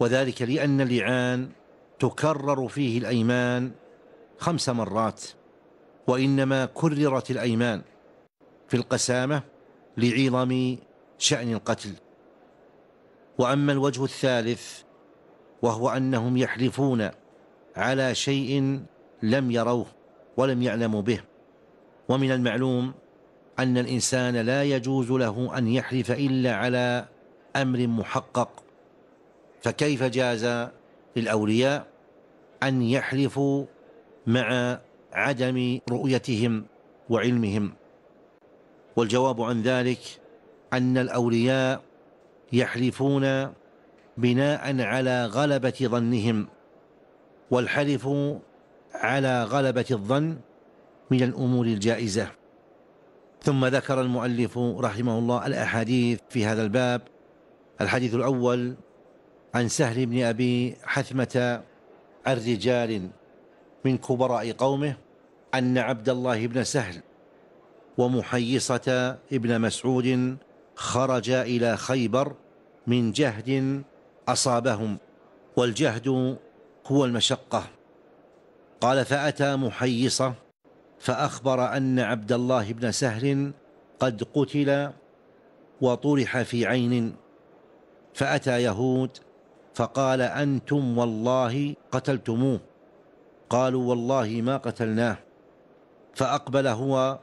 وذلك لأن اللعان تكرر فيه الأيمان خمس مرات وإنما كررت الأيمان في القسامة لعظم شأن القتل. وأما الوجه الثالث وهو أنهم يحلفون على شيء لم يروه ولم يعلموا به. ومن المعلوم أن الإنسان لا يجوز له أن يحلف إلا على أمر محقق. فكيف جاز للأولياء أن يحلفوا مع عدم رؤيتهم وعلمهم؟ والجواب عن ذلك أن الأولياء يحلفون بناء على غلبة ظنهم والحلف على غلبة الظن من الأمور الجائزة. ثم ذكر المؤلف رحمه الله الأحاديث في هذا الباب. الحديث الأول عن سهل بن أبي حثمة الرجال من كبراء قومه أن عبد الله بن سهل ومحيصة ابن مسعود خرجا إلى خيبر من جهد أصابهم والجهد هو المشقة. قال فأتى محيصة فأخبر أن عبد الله بن سهل قد قتل وطرح في عين. فأتى يهود فقال أنتم والله قتلتموه. قالوا والله ما قتلناه. فأقبل هو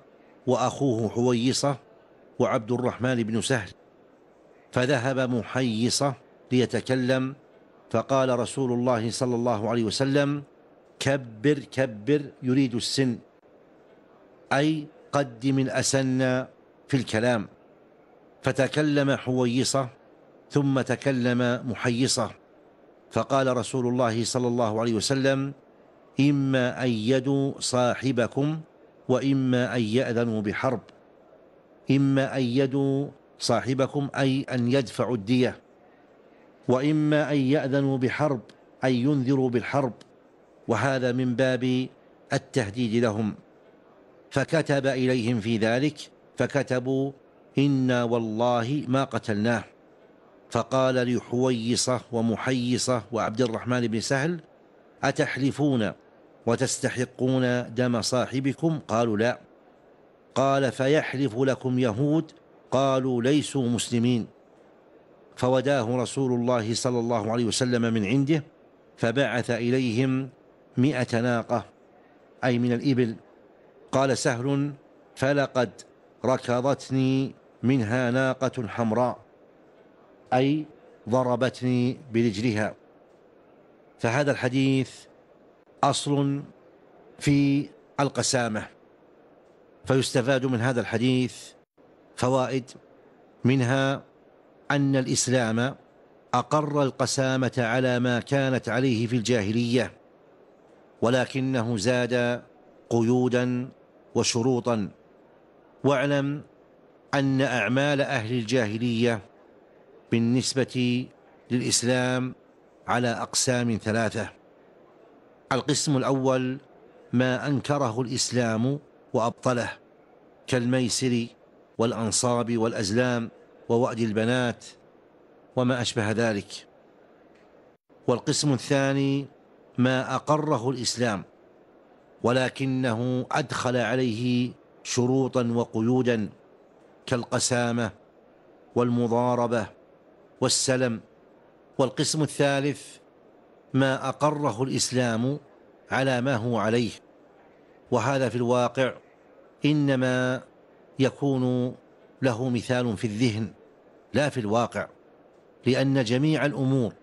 وأخوه حويصة وعبد الرحمن بن سهل. فذهب محيصة ليتكلم فقال رسول الله صلى الله عليه وسلم كبر كبر يريد السن. أي قدم الأسن في الكلام. فتكلم حويصة ثم تكلم محيصة. فقال رسول الله صلى الله عليه وسلم إما أن يدوا صاحبكم وإما أن يأذنوا بحرب. إما أن يدوا صاحبكم أي أن يدفعوا الدية. وإما أن يأذنوا بحرب أي ينذروا بالحرب. وهذا من باب التهديد لهم. فكتب إليهم في ذلك فكتبوا إنا والله ما قتلناه. فقال لحويصة ومحيصة وعبد الرحمن بن سهل أتحلفون وتستحقون دم صاحبكم؟ قالوا لا. قال فيحلف لكم يهود؟ قالوا ليسوا مسلمين. فوداه رسول الله صلى الله عليه وسلم من عنده فبعث إليهم مئة ناقة أي من الإبل. قال سهل فلقد ركضتني منها ناقة حمراء أي ضربتني برجلها. فهذا الحديث أصل في القسامة. فيستفاد من هذا الحديث فوائد منها أن الإسلام أقر القسامة على ما كانت عليه في الجاهلية ولكنه زاد قيودا وشروطا. واعلم أن أعمال أهل الجاهلية بالنسبة للإسلام على أقسام ثلاثة. القسم الأول ما أنكره الإسلام وأبطله كالميسر والأنصاب والأزلام ووأد البنات وما أشبه ذلك. والقسم الثاني ما أقره الإسلام ولكنه أدخل عليه شروطا وقيودا كالقسامة والمضاربة والسلم. والقسم الثالث ما أقره الإسلام على ما هو عليه. وهذا في الواقع إنما يكون له مثال في الذهن لا في الواقع لأن جميع الأمور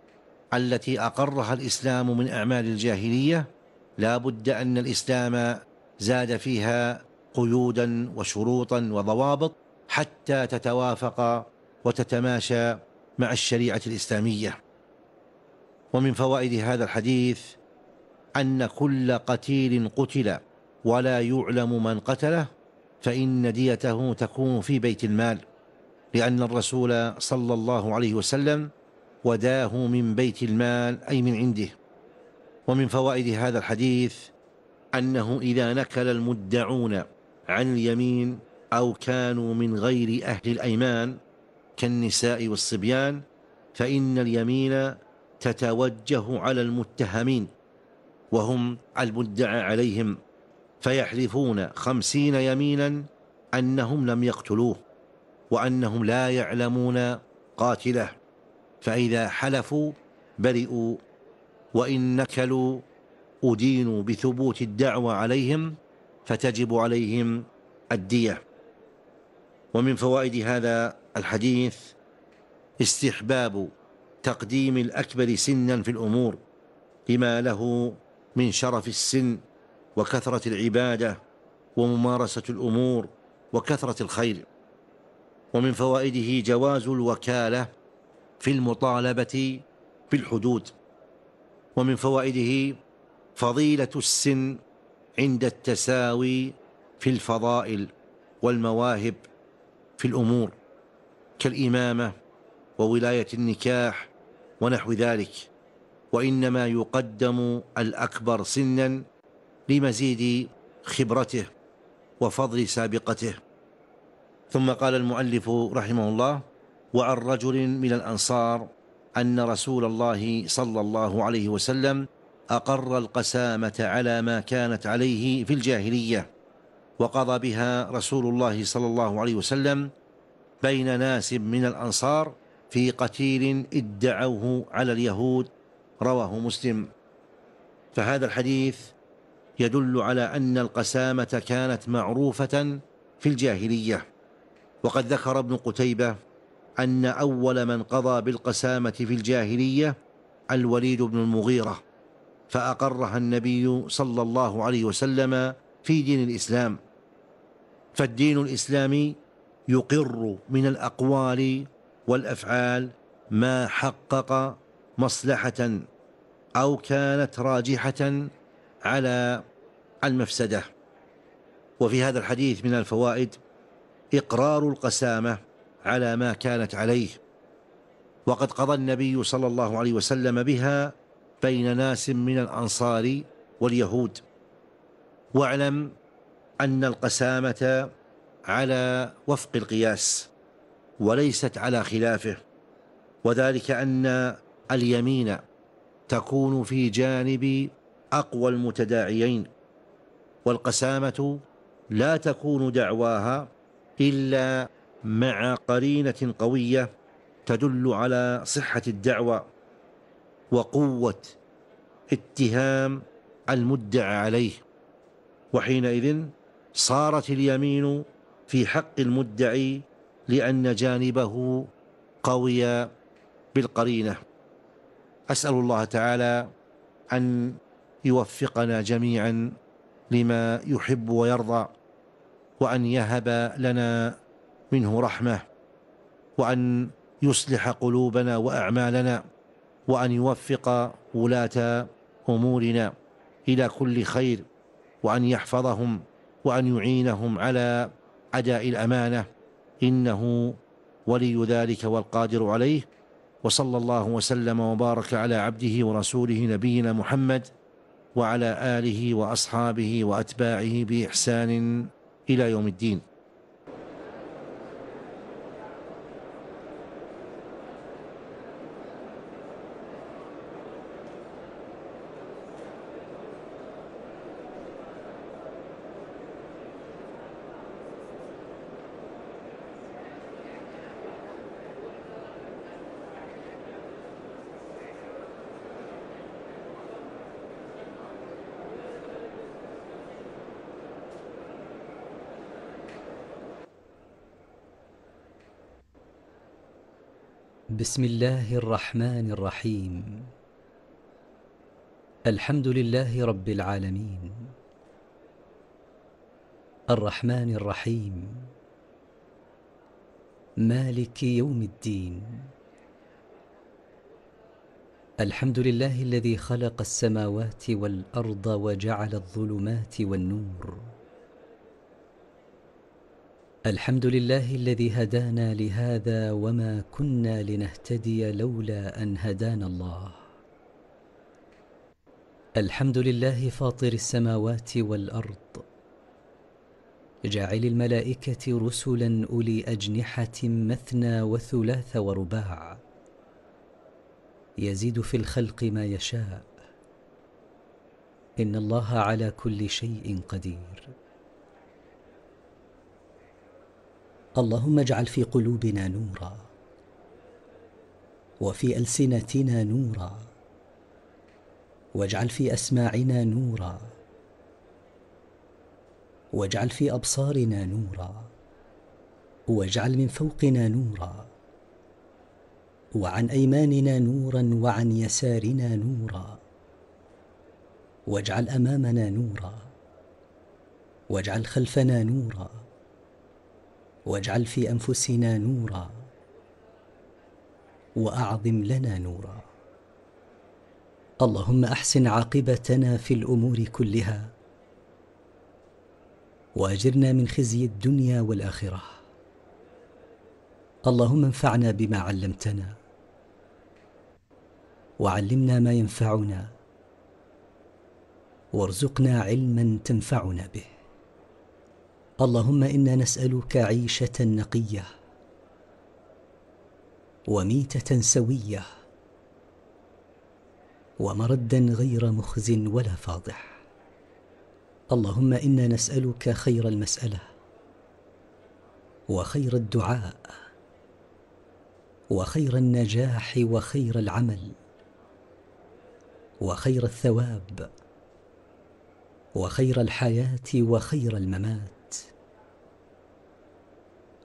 التي أقرها الإسلام من أعمال الجاهلية لا بد أن الإسلام زاد فيها قيودا وشروطا وضوابط حتى تتوافق وتتماشى مع الشريعة الإسلامية. ومن فوائد هذا الحديث أن كل قتيل قتل ولا يعلم من قتله فإن ديته تكون في بيت المال لأن الرسول صلى الله عليه وسلم وداه من بيت المال أي من عنده. ومن فوائد هذا الحديث أنه إذا نكل المدعون عن اليمين أو كانوا من غير أهل الأيمان كالنساء والصبيان فإن اليمين تتوجه على المتهمين وهم المدعى عليهم. فيحلفون خمسين يمينا أنهم لم يقتلوه وأنهم لا يعلمون قاتله. فإذا حلفوا برئوا وإن نكلوا أدينوا بثبوت الدعوى عليهم فتجب عليهم الدية. ومن فوائد هذا الحديث استحباب تقديم الأكبر سنا في الأمور لما له من شرف السن وكثرة العبادة وممارسة الأمور وكثرة الخير. ومن فوائده جواز الوكالة في المطالبة بالحدود ومن فوائده فضيلة السن عند التساوي في الفضائل والمواهب في الأمور كالإمامة وولاية النكاح ونحو ذلك. وإنما يقدم الأكبر سنا لمزيد خبرته وفضل سابقته. ثم قال المؤلف رحمه الله وعن رجل من الأنصار أن رسول الله صلى الله عليه وسلم أقر القسامة على ما كانت عليه في الجاهلية وقضى بها رسول الله صلى الله عليه وسلم بين ناس من الأنصار في قتيل ادعوه على اليهود. رواه مسلم. فهذا الحديث يدل على أن القسامة كانت معروفة في الجاهلية. وقد ذكر ابن قتيبة أن أول من قضى بالقسامة في الجاهلية الوليد بن المغيرة فأقرها النبي صلى الله عليه وسلم في دين الإسلام. فالدين الإسلامي يقر من الأقوال والأفعال ما حقق مصلحة أو كانت راجحة على المفسدة. وفي هذا الحديث من الفوائد إقرار القسامة على ما كانت عليه. وقد قضى النبي صلى الله عليه وسلم بها بين ناس من الأنصار واليهود. واعلم أن القسامة على وفق القياس وليست على خلافه. وذلك أن اليمين تكون في جانب أقوى المتداعيين والقسامة لا تكون دعواها إلا مع قرينة قوية تدل على صحة الدعوة وقوة اتهام المدعى عليه. وحينئذ صارت اليمين في حق المدعي لأن جانبه قوي بالقرينة. أسأل الله تعالى أن يوفقنا جميعا لما يحب ويرضى وأن يهب لنا منه رحمة وأن يصلح قلوبنا وأعمالنا وأن يوفق ولاة أمورنا إلى كل خير وأن يحفظهم وأن يعينهم على أداء الأمانة. إنه ولي ذلك والقادر عليه وصلى الله وسلم وبارك على عبده ورسوله نبينا محمد وعلى آله وأصحابه وأتباعه بإحسان إلى يوم الدين. بسم الله الرحمن الرحيم. الحمد لله رب العالمين. الرحمن الرحيم. مالك يوم الدين. الحمد لله الذي خلق السماوات والأرض وجعل الظلمات والنور. الحمد لله الذي هدانا لهذا وما كنا لنهتدي لولا أن هدانا الله. الحمد لله فاطر السماوات والأرض. جاعل الملائكة رسلا أولي أجنحة مثنى وثلاث ورباع. يزيد في الخلق ما يشاء. إن الله على كل شيء قدير. اللهم اجعل في قلوبنا نورا وفي ألسنتنا نورا واجعل في أسماعنا نورا واجعل في أبصارنا نورا واجعل من فوقنا نورا وعن أيماننا نورا وعن يسارنا نورا واجعل أمامنا نورا واجعل خلفنا نورا واجعل في أنفسنا نورا وأعظم لنا نورا. اللهم أحسن عاقبتنا في الأمور كلها وأجرنا من خزي الدنيا والآخرة. اللهم انفعنا بما علمتنا وعلمنا ما ينفعنا وارزقنا علما تنفعنا به. اللهم إنا نسألك عيشة نقية وميتة سوية ومردا غير مخز ولا فاضح. اللهم إنا نسألك خير المسألة وخير الدعاء وخير النجاح وخير العمل وخير الثواب وخير الحياة وخير الممات.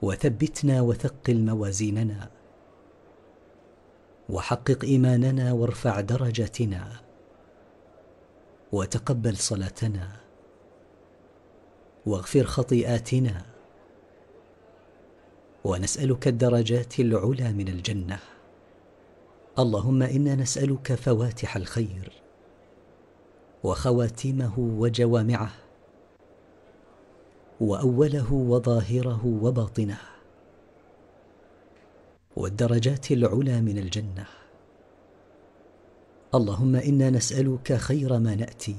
وثبتنا وثقل موازيننا. وحقق إيماننا وارفع درجتنا وتقبل صلاتنا. واغفر خطيئاتنا. ونسألك الدرجات العلى من الجنة. اللهم إنا نسألك فواتح الخير. وخواتمه وجوامعه. وأوله وظاهره وباطنه. والدرجات العلى من الجنة. اللهم إنا نسألك خير ما نأتي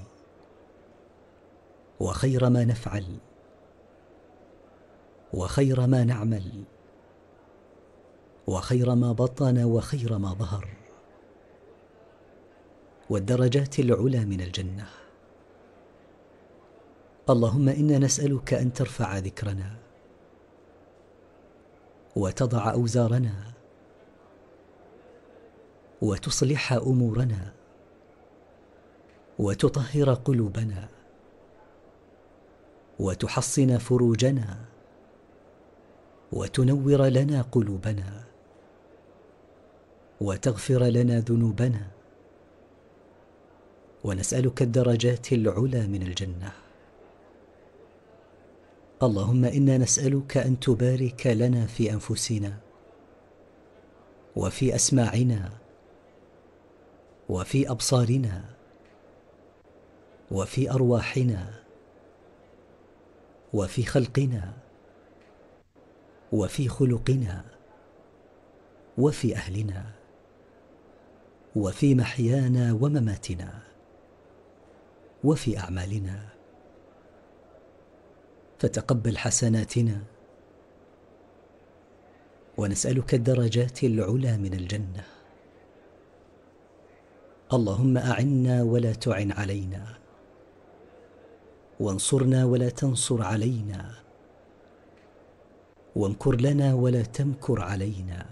وخير ما نفعل وخير ما نعمل وخير ما بطن وخير ما ظهر. والدرجات العلى من الجنة. اللهم إنا نسألك أن ترفع ذكرنا وتضع أوزارنا وتصلح أمورنا وتطهر قلوبنا وتحصن فروجنا وتنور لنا قلوبنا وتغفر لنا ذنوبنا ونسألك الدرجات العلى من الجنة. اللهم إنا نسألك أن تبارك لنا في أنفسنا وفي أسماعنا وفي أبصارنا وفي أرواحنا وفي خلقنا وفي خلقنا وفي أهلنا وفي محيانا ومماتنا وفي أعمالنا. فتقبل حسناتنا. ونسألك الدرجات العلى من الجنة. اللهم أعنا ولا تعن علينا. وانصرنا ولا تنصر علينا. وامكر لنا ولا تمكر علينا.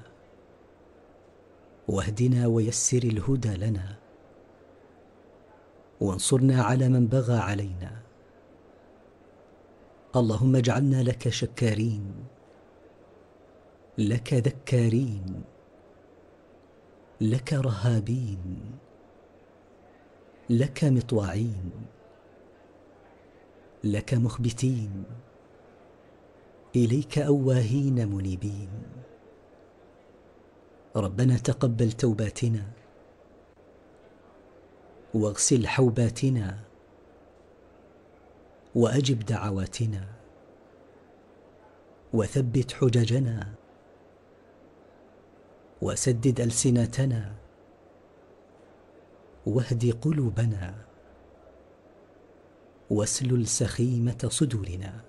واهدنا ويسر الهدى لنا. وانصرنا على من بغى علينا. اللهم اجعلنا لك شكارين لك ذكارين لك رهابين لك مطواعين لك مخبتين إليك أواهين منيبين. ربنا تقبل توباتنا واغسل حوباتنا. وأجب دعواتنا. وثبت حججنا. وسدد ألسنتنا. واهد قلوبنا. واسلل سخيمة صدورنا.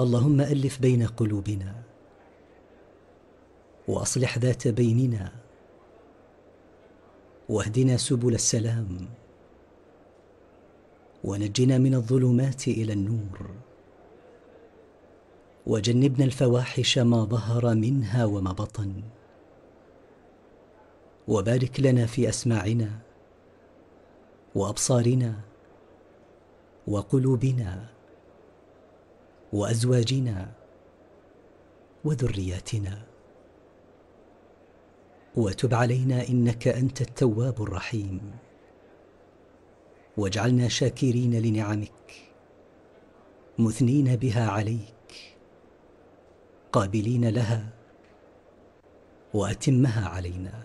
اللهم ألف بين قلوبنا. وأصلح ذات بيننا. واهدنا سبل السلام. ونجنا من الظلمات إلى النور. وجنبنا الفواحش ما ظهر منها وما بطن. وبارك لنا في أسماعنا وأبصارنا وقلوبنا وأزواجنا وذرياتنا. وتب علينا إنك أنت التواب الرحيم. واجعلنا شاكرين لنعمك مثنين بها عليك قابلين لها وأتمها علينا.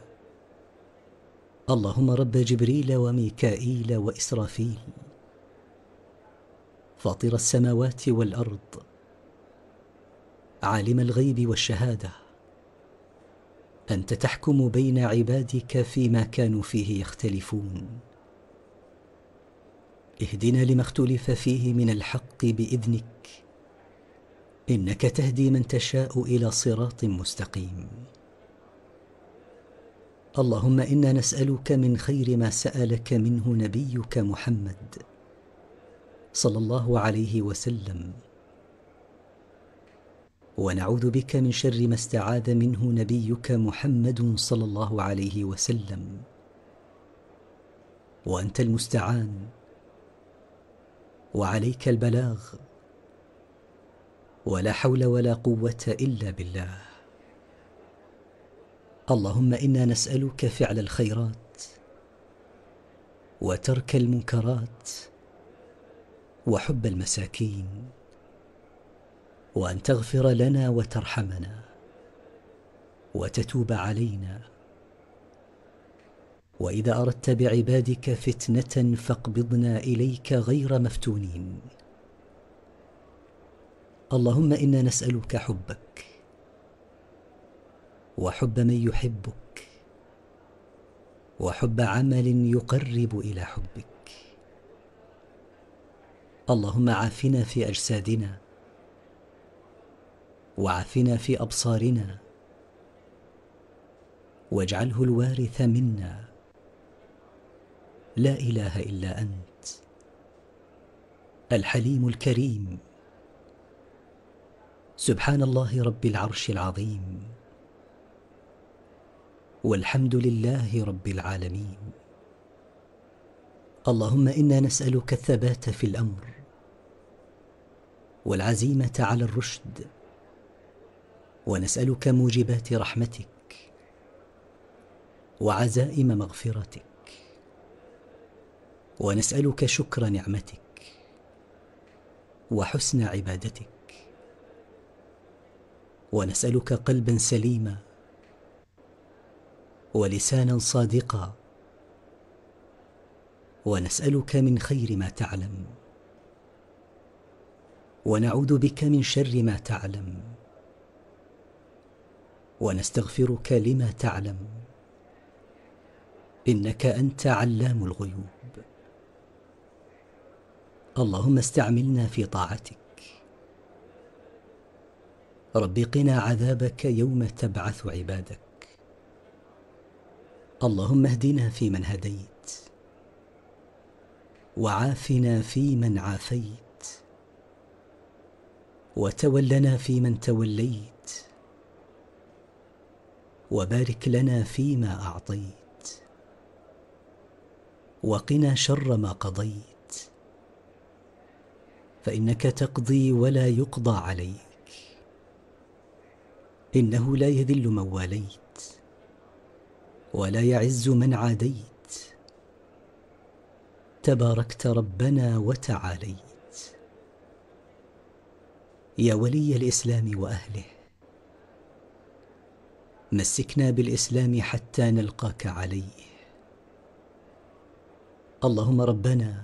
اللهم رب جبريل وميكائيل وإسرافيل فاطر السماوات والأرض عالم الغيب والشهادة أنت تحكم بين عبادك فيما كانوا فيه يختلفون. اهدنا لما اختلف فيه من الحق بإذنك. إنك تهدي من تشاء إلى صراط مستقيم. اللهم إنا نسألك من خير ما سألك منه نبيك محمد صلى الله عليه وسلم. ونعوذ بك من شر ما استعاذ منه نبيك محمد صلى الله عليه وسلم. وأنت المستعان. وعليك البلاغ. ولا حول ولا قوة إلا بالله. اللهم إنا نسألك فعل الخيرات وترك المنكرات وحب المساكين وأن تغفر لنا وترحمنا وتتوب علينا. وإذا أردت بعبادك فتنة فاقبضنا إليك غير مفتونين. اللهم إنا نسألك حبك وحب من يحبك وحب عمل يقرب إلى حبك. اللهم عافنا في أجسادنا وعافنا في أبصارنا واجعله الوارث منا. لا إله إلا أنت الحليم الكريم. سبحان الله رب العرش العظيم والحمد لله رب العالمين. اللهم إنا نسألك الثبات في الأمر والعزيمة على الرشد ونسألك موجبات رحمتك وعزائم مغفرتك. ونسألك شكر نعمتك وحسن عبادتك. ونسألك قلبا سليما ولسانا صادقا. ونسألك من خير ما تعلم. ونعوذ بك من شر ما تعلم. ونستغفرك لما تعلم. إنك أنت علام الغيوب. اللهم استعملنا في طاعتك. رب قنا عذابك يوم تبعث عبادك. اللهم اهدنا فيمن هديت وعافنا فيمن عافيت وتولنا فيمن توليت وبارك لنا فيما أعطيت وقنا شر ما قضيت. فإنك تقضي ولا يقضى عليك. إنه لا يذل من واليت ولا يعز من عاديت. تباركت ربنا وتعاليت. يا ولي الإسلام وأهله مسكنا بالإسلام حتى نلقاك عليه. اللهم ربنا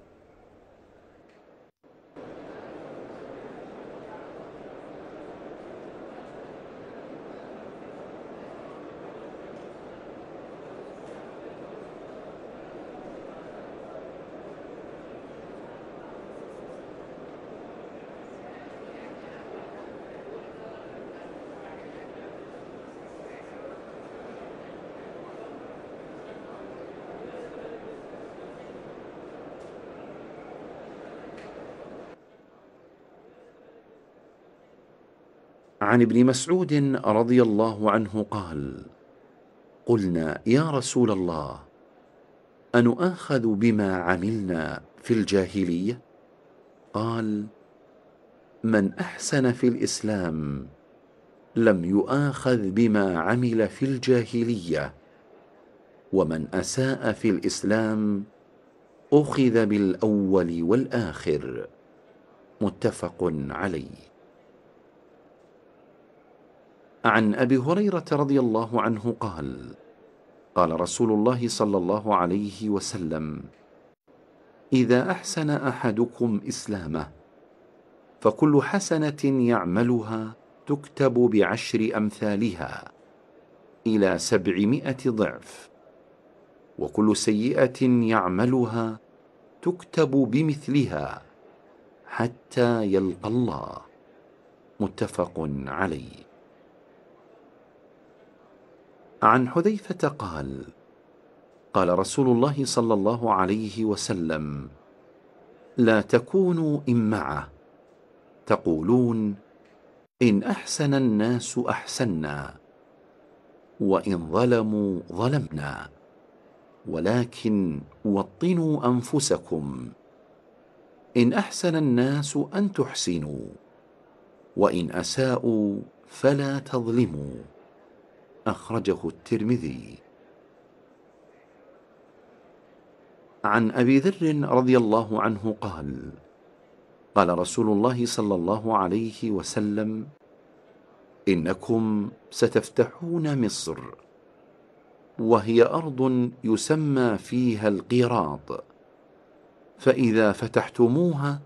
عن ابن مسعود رضي الله عنه قال قلنا يا رسول الله أنؤاخذ بما عملنا في الجاهلية؟ قال من أحسن في الإسلام لم يؤاخذ بما عمل في الجاهلية ومن أساء في الإسلام أخذ بالأول والآخر. متفق عليه. عن أبي هريرة رضي الله عنه قال قال رسول الله صلى الله عليه وسلم إذا أحسن أحدكم إسلامه فكل حسنة يعملها تكتب بعشر أمثالها إلى سبعمائة ضعف وكل سيئة يعملها تكتب بمثلها حتى يلقى الله. متفق عليه. عن حذيفة قال قال رسول الله صلى الله عليه وسلم لا تكونوا امعه تقولون إن أحسن الناس أحسنا وإن ظلموا ظلمنا ولكن وطنوا أنفسكم. إن أحسن الناس أن تحسنوا وإن أساءوا فلا تظلموا. أخرجه الترمذي. عن أبي ذر رضي الله عنه قال قال رسول الله صلى الله عليه وسلم إنكم ستفتحون مصر وهي أرض يسمى فيها القيراط فإذا فتحتموها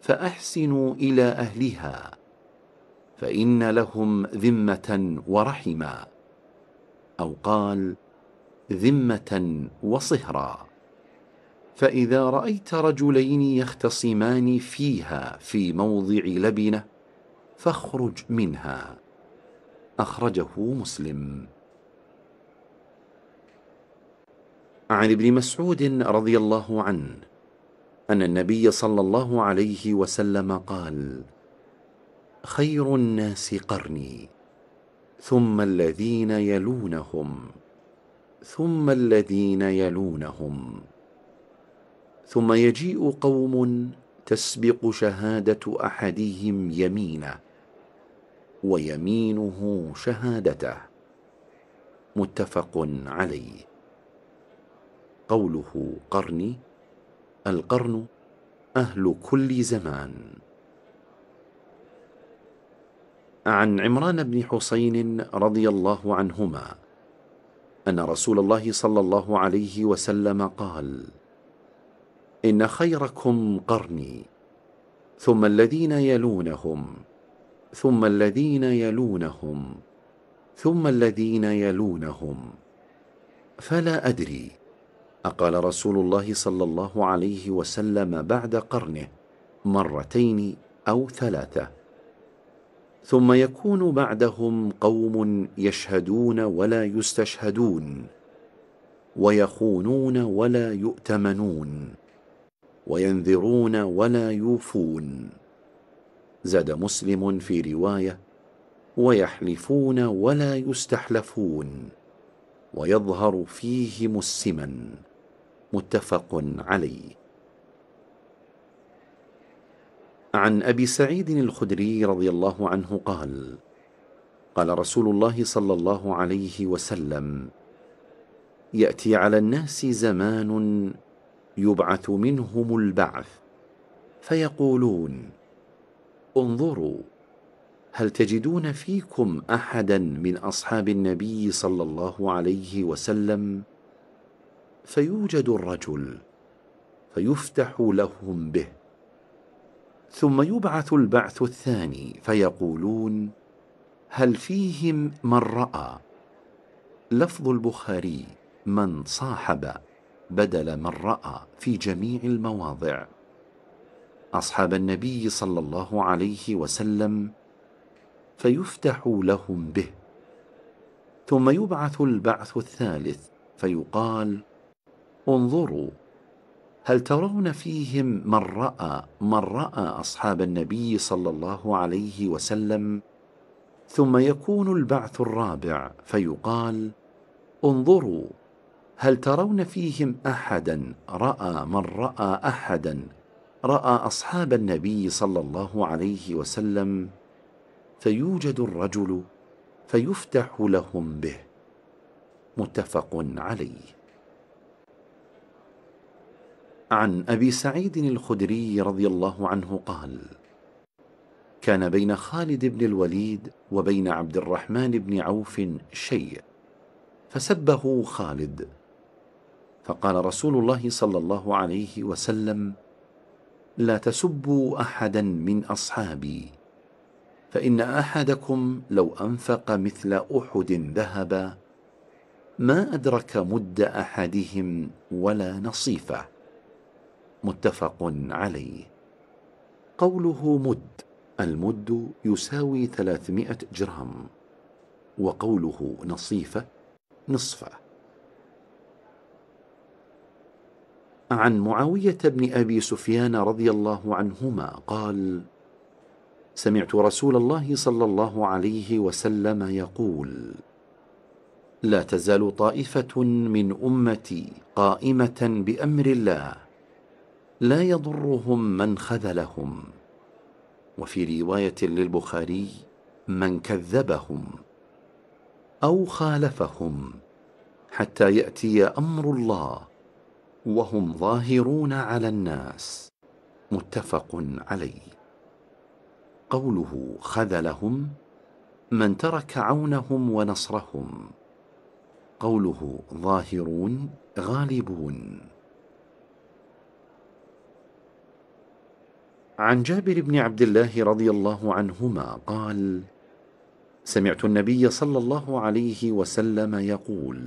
فأحسنوا إلى أهلها فإن لهم ذمة ورحما أو قال ذمة وصهرا. فإذا رأيت رجلين يختصمان فيها في موضع لبنة فاخرج منها. أخرجه مسلم. عن ابن مسعود رضي الله عنه أن النبي صلى الله عليه وسلم قال خير الناس قرني. ثم الذين يلونهم ثم الذين يلونهم. ثم يجيء قوم تسبق شهادة أحدهم يمينه ويمينه شهادته. متفق عليه. قوله قرني القرن أهل كل زمان. عن عمران بن حسين رضي الله عنهما أن رسول الله صلى الله عليه وسلم قال إن خيركم قرني ثم الذين يلونهم ثم الذين يلونهم ثم الذين يلونهم فلا أدري أقال رسول الله صلى الله عليه وسلم بعد قرنه مرتين أو ثلاثة. ثم يكون بعدهم قوم يشهدون ولا يستشهدون ويخونون ولا يؤتمنون وينذرون ولا يوفون. زاد مسلم في رواية ويحلفون ولا يستحلفون ويظهر فيهم السمن. متفق عليه. عن أبي سعيد الخدري رضي الله عنه قال قال رسول الله صلى الله عليه وسلم يأتي على الناس زمان يبعث منهم البعث فيقولون انظروا هل تجدون فيكم أحدا من أصحاب النبي صلى الله عليه وسلم؟ فيوجد الرجل فيفتح لهم به. ثم يبعث البعث الثاني فيقولون هل فيهم من رأى؟ لفظ البخاري من صاحب بدل من رأى في جميع المواضع. أصحاب النبي صلى الله عليه وسلم فيفتح لهم به. ثم يبعث البعث الثالث فيقال انظروا هل ترون فيهم من رأى من رأى أصحاب النبي صلى الله عليه وسلم؟ ثم يكون البعث الرابع فيقال انظروا هل ترون فيهم احدا رأى من رأى احدا رأى أصحاب النبي صلى الله عليه وسلم؟ فيوجد الرجل فيفتح لهم به. متفق عليه. عن أبي سعيد الخدري رضي الله عنه قال كان بين خالد بن الوليد وبين عبد الرحمن بن عوف شيء فسبه خالد. فقال رسول الله صلى الله عليه وسلم لا تسبوا أحدا من أصحابي فإن أحدكم لو أنفق مثل أحد ذهبا ما أدرك مد أحدهم ولا نصيفه. متفق عليه. قوله مد المد يساوي ثلاثمائة جرام وقوله نصيفة نصفة. عن معاوية بن أبي سفيان رضي الله عنهما قال سمعت رسول الله صلى الله عليه وسلم يقول لا تزال طائفة من أمتي قائمة بأمر الله لا يضرهم من خذلهم. وفي رواية للبخاري من كذبهم أو خالفهم حتى يأتي أمر الله وهم ظاهرون على الناس. متفق عليه. قوله خذلهم من ترك عونهم ونصرهم. قوله ظاهرون غالبون. عن جابر بن عبد الله رضي الله عنهما قال سمعت النبي صلى الله عليه وسلم يقول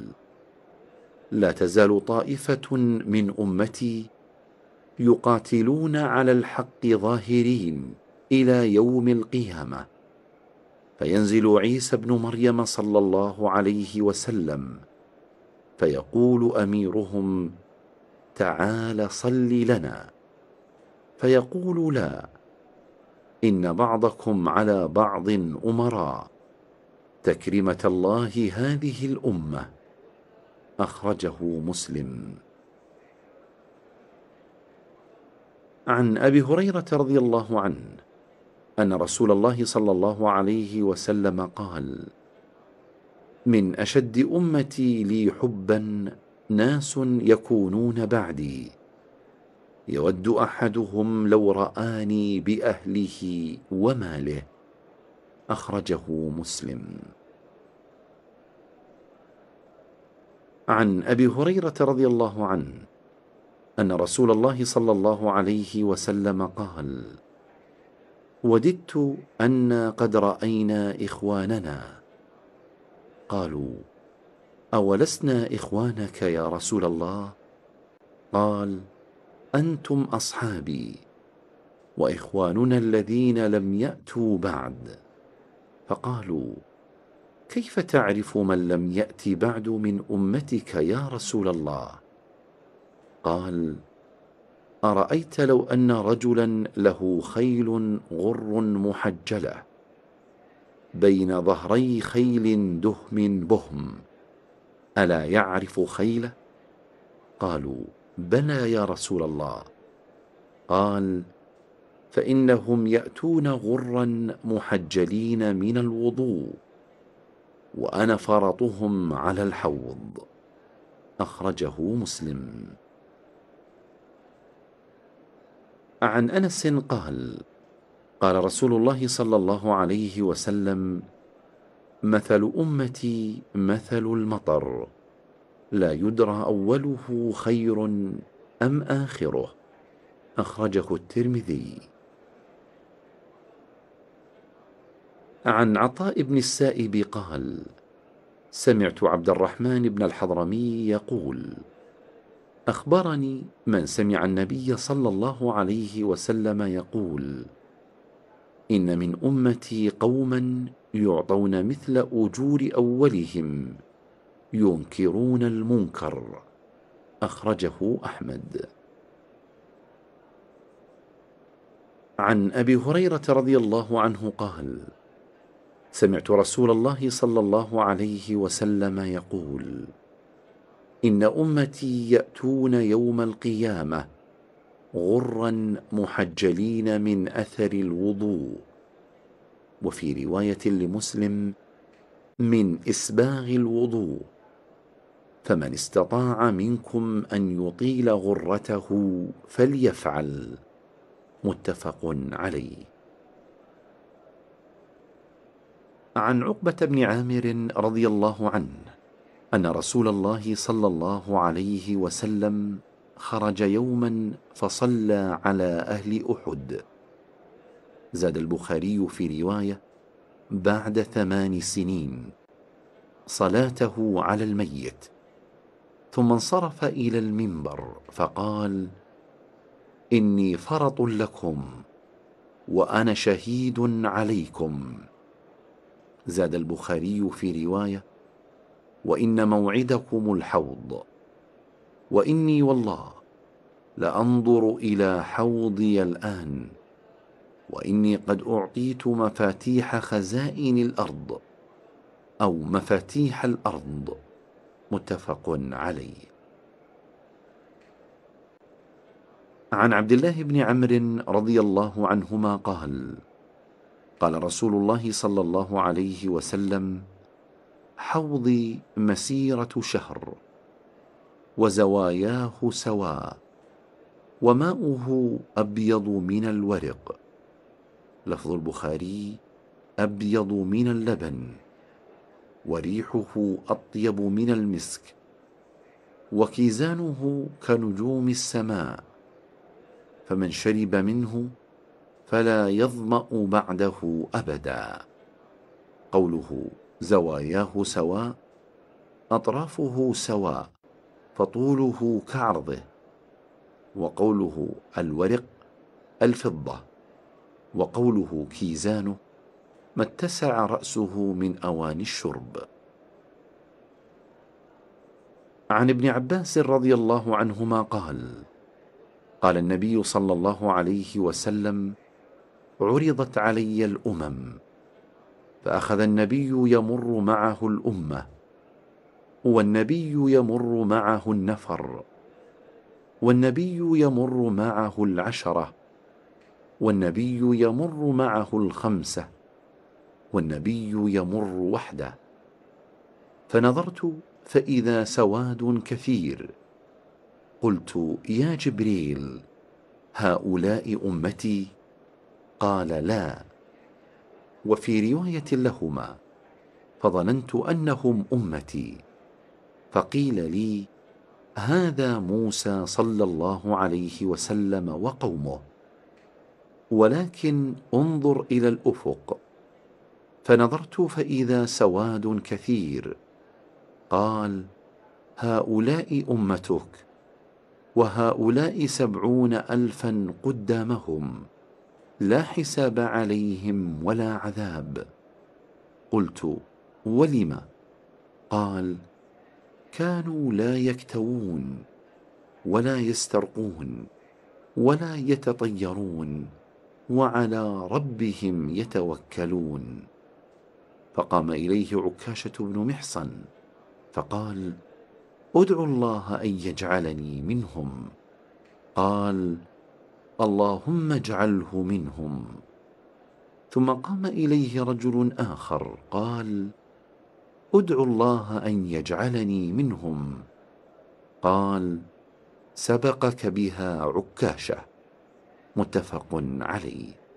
لا تزال طائفة من أمتي يقاتلون على الحق ظاهرين إلى يوم القيامة. فينزل عيسى ابن مريم صلى الله عليه وسلم فيقول أميرهم تعال صل لنا. فيقول لا إن بعضكم على بعض أمراء. تكرمه الله هذه الأمة. أخرجه مسلم. عن أبي هريرة رضي الله عنه أن رسول الله صلى الله عليه وسلم قال من أشد أمتي لي حبا ناس يكونون بعدي. يود أحدهم لو رآني بأهله وماله أخرجه مسلم. عن أبي هريرة رضي الله عنه أن رسول الله صلى الله عليه وسلم قال وددت أنا قد رأينا إخواننا. قالوا أولسنا إخوانك يا رسول الله؟ قال أنتم أصحابي وإخواننا الذين لم يأتوا بعد. فقالوا كيف تعرف من لم يأت بعد من أمتك يا رسول الله؟ قال أرأيت لو أن رجلا له خيل غر محجلة بين ظهري خيل دهم بهم. ألا يعرف خيله؟ قالوا بلى يا رسول الله قال فانهم ياتون غرا محجلين من الوضوء وأنا فرطهم على الحوض اخرجه مسلم. عن انس قال قال رسول الله صلى الله عليه وسلم مثل امتي مثل المطر لا يدرى أوله خير أم آخره. أخرجه الترمذي. عن عطاء بن السائب قال سمعت عبد الرحمن بن الحضرمي يقول أخبرني من سمع النبي صلى الله عليه وسلم يقول إن من أمتي قوما يعطون مثل أجور أولهم. ينكرون المنكر. أخرجه أحمد. عن أبي هريرة رضي الله عنه قال سمعت رسول الله صلى الله عليه وسلم يقول إن أمتي يأتون يوم القيامة غرا محجلين من أثر الوضوء. وفي رواية لمسلم من إسباغ الوضوء. فمن استطاع منكم أن يطيل غرته فليفعل. متفق عليه. عن عقبة بن عامر رضي الله عنه أن رسول الله صلى الله عليه وسلم خرج يوما فصلى على أهل أحد. زاد البخاري في رواية بعد ثمان سنين صلاته على الميت. ثم انصرف إلى المنبر فقال إني فرط لكم وأنا شهيد عليكم. زاد البخاري في رواية وإن موعدكم الحوض وإني والله لأنظر إلى حوضي الآن وإني قد أعطيت مفاتيح خزائن الأرض أو مفاتيح الأرض. متفق عليه. عن عبد الله بن عمرو رضي الله عنهما قال قال رسول الله صلى الله عليه وسلم حوضي مسيرة شهر وزواياه سواء وماؤه أبيض من الورق لفظ البخاري أبيض من اللبن. وريحه أطيب من المسك وكيزانه كنجوم السماء فمن شرب منه فلا يظمأ بعده أبدا. قوله زواياه سواء أطرافه سواء فطوله كعرضه وقوله الورق الفضة وقوله كيزانه ما اتسع رأسه من اواني الشرب. عن ابن عباس رضي الله عنهما قال قال النبي صلى الله عليه وسلم عرضت علي الأمم فأخذ النبي يمر معه الأمة والنبي يمر معه النفر والنبي يمر معه العشرة والنبي يمر معه الخمسة. والنبي يمر وحده. فنظرت فإذا سواد كثير. قلت يا جبريل هؤلاء أمتي؟ قال لا. وفي رواية لهما فظننت أنهم أمتي. فقيل لي هذا موسى صلى الله عليه وسلم وقومه. ولكن انظر إلى الأفق. فنظرت فإذا سواد كثير. قال هؤلاء أمتك وهؤلاء سبعون الفا قدامهم لا حساب عليهم ولا عذاب. قلت ولم؟ قال كانوا لا يكتوون ولا يسترقون ولا يتطيرون وعلى ربهم يتوكلون. فقام إليه عكاشة بن محصن فقال ادعوا الله أن يجعلني منهم. قال اللهم اجعله منهم. ثم قام إليه رجل آخر قال ادعوا الله أن يجعلني منهم. قال سبقك بها عكاشة. متفق عليه.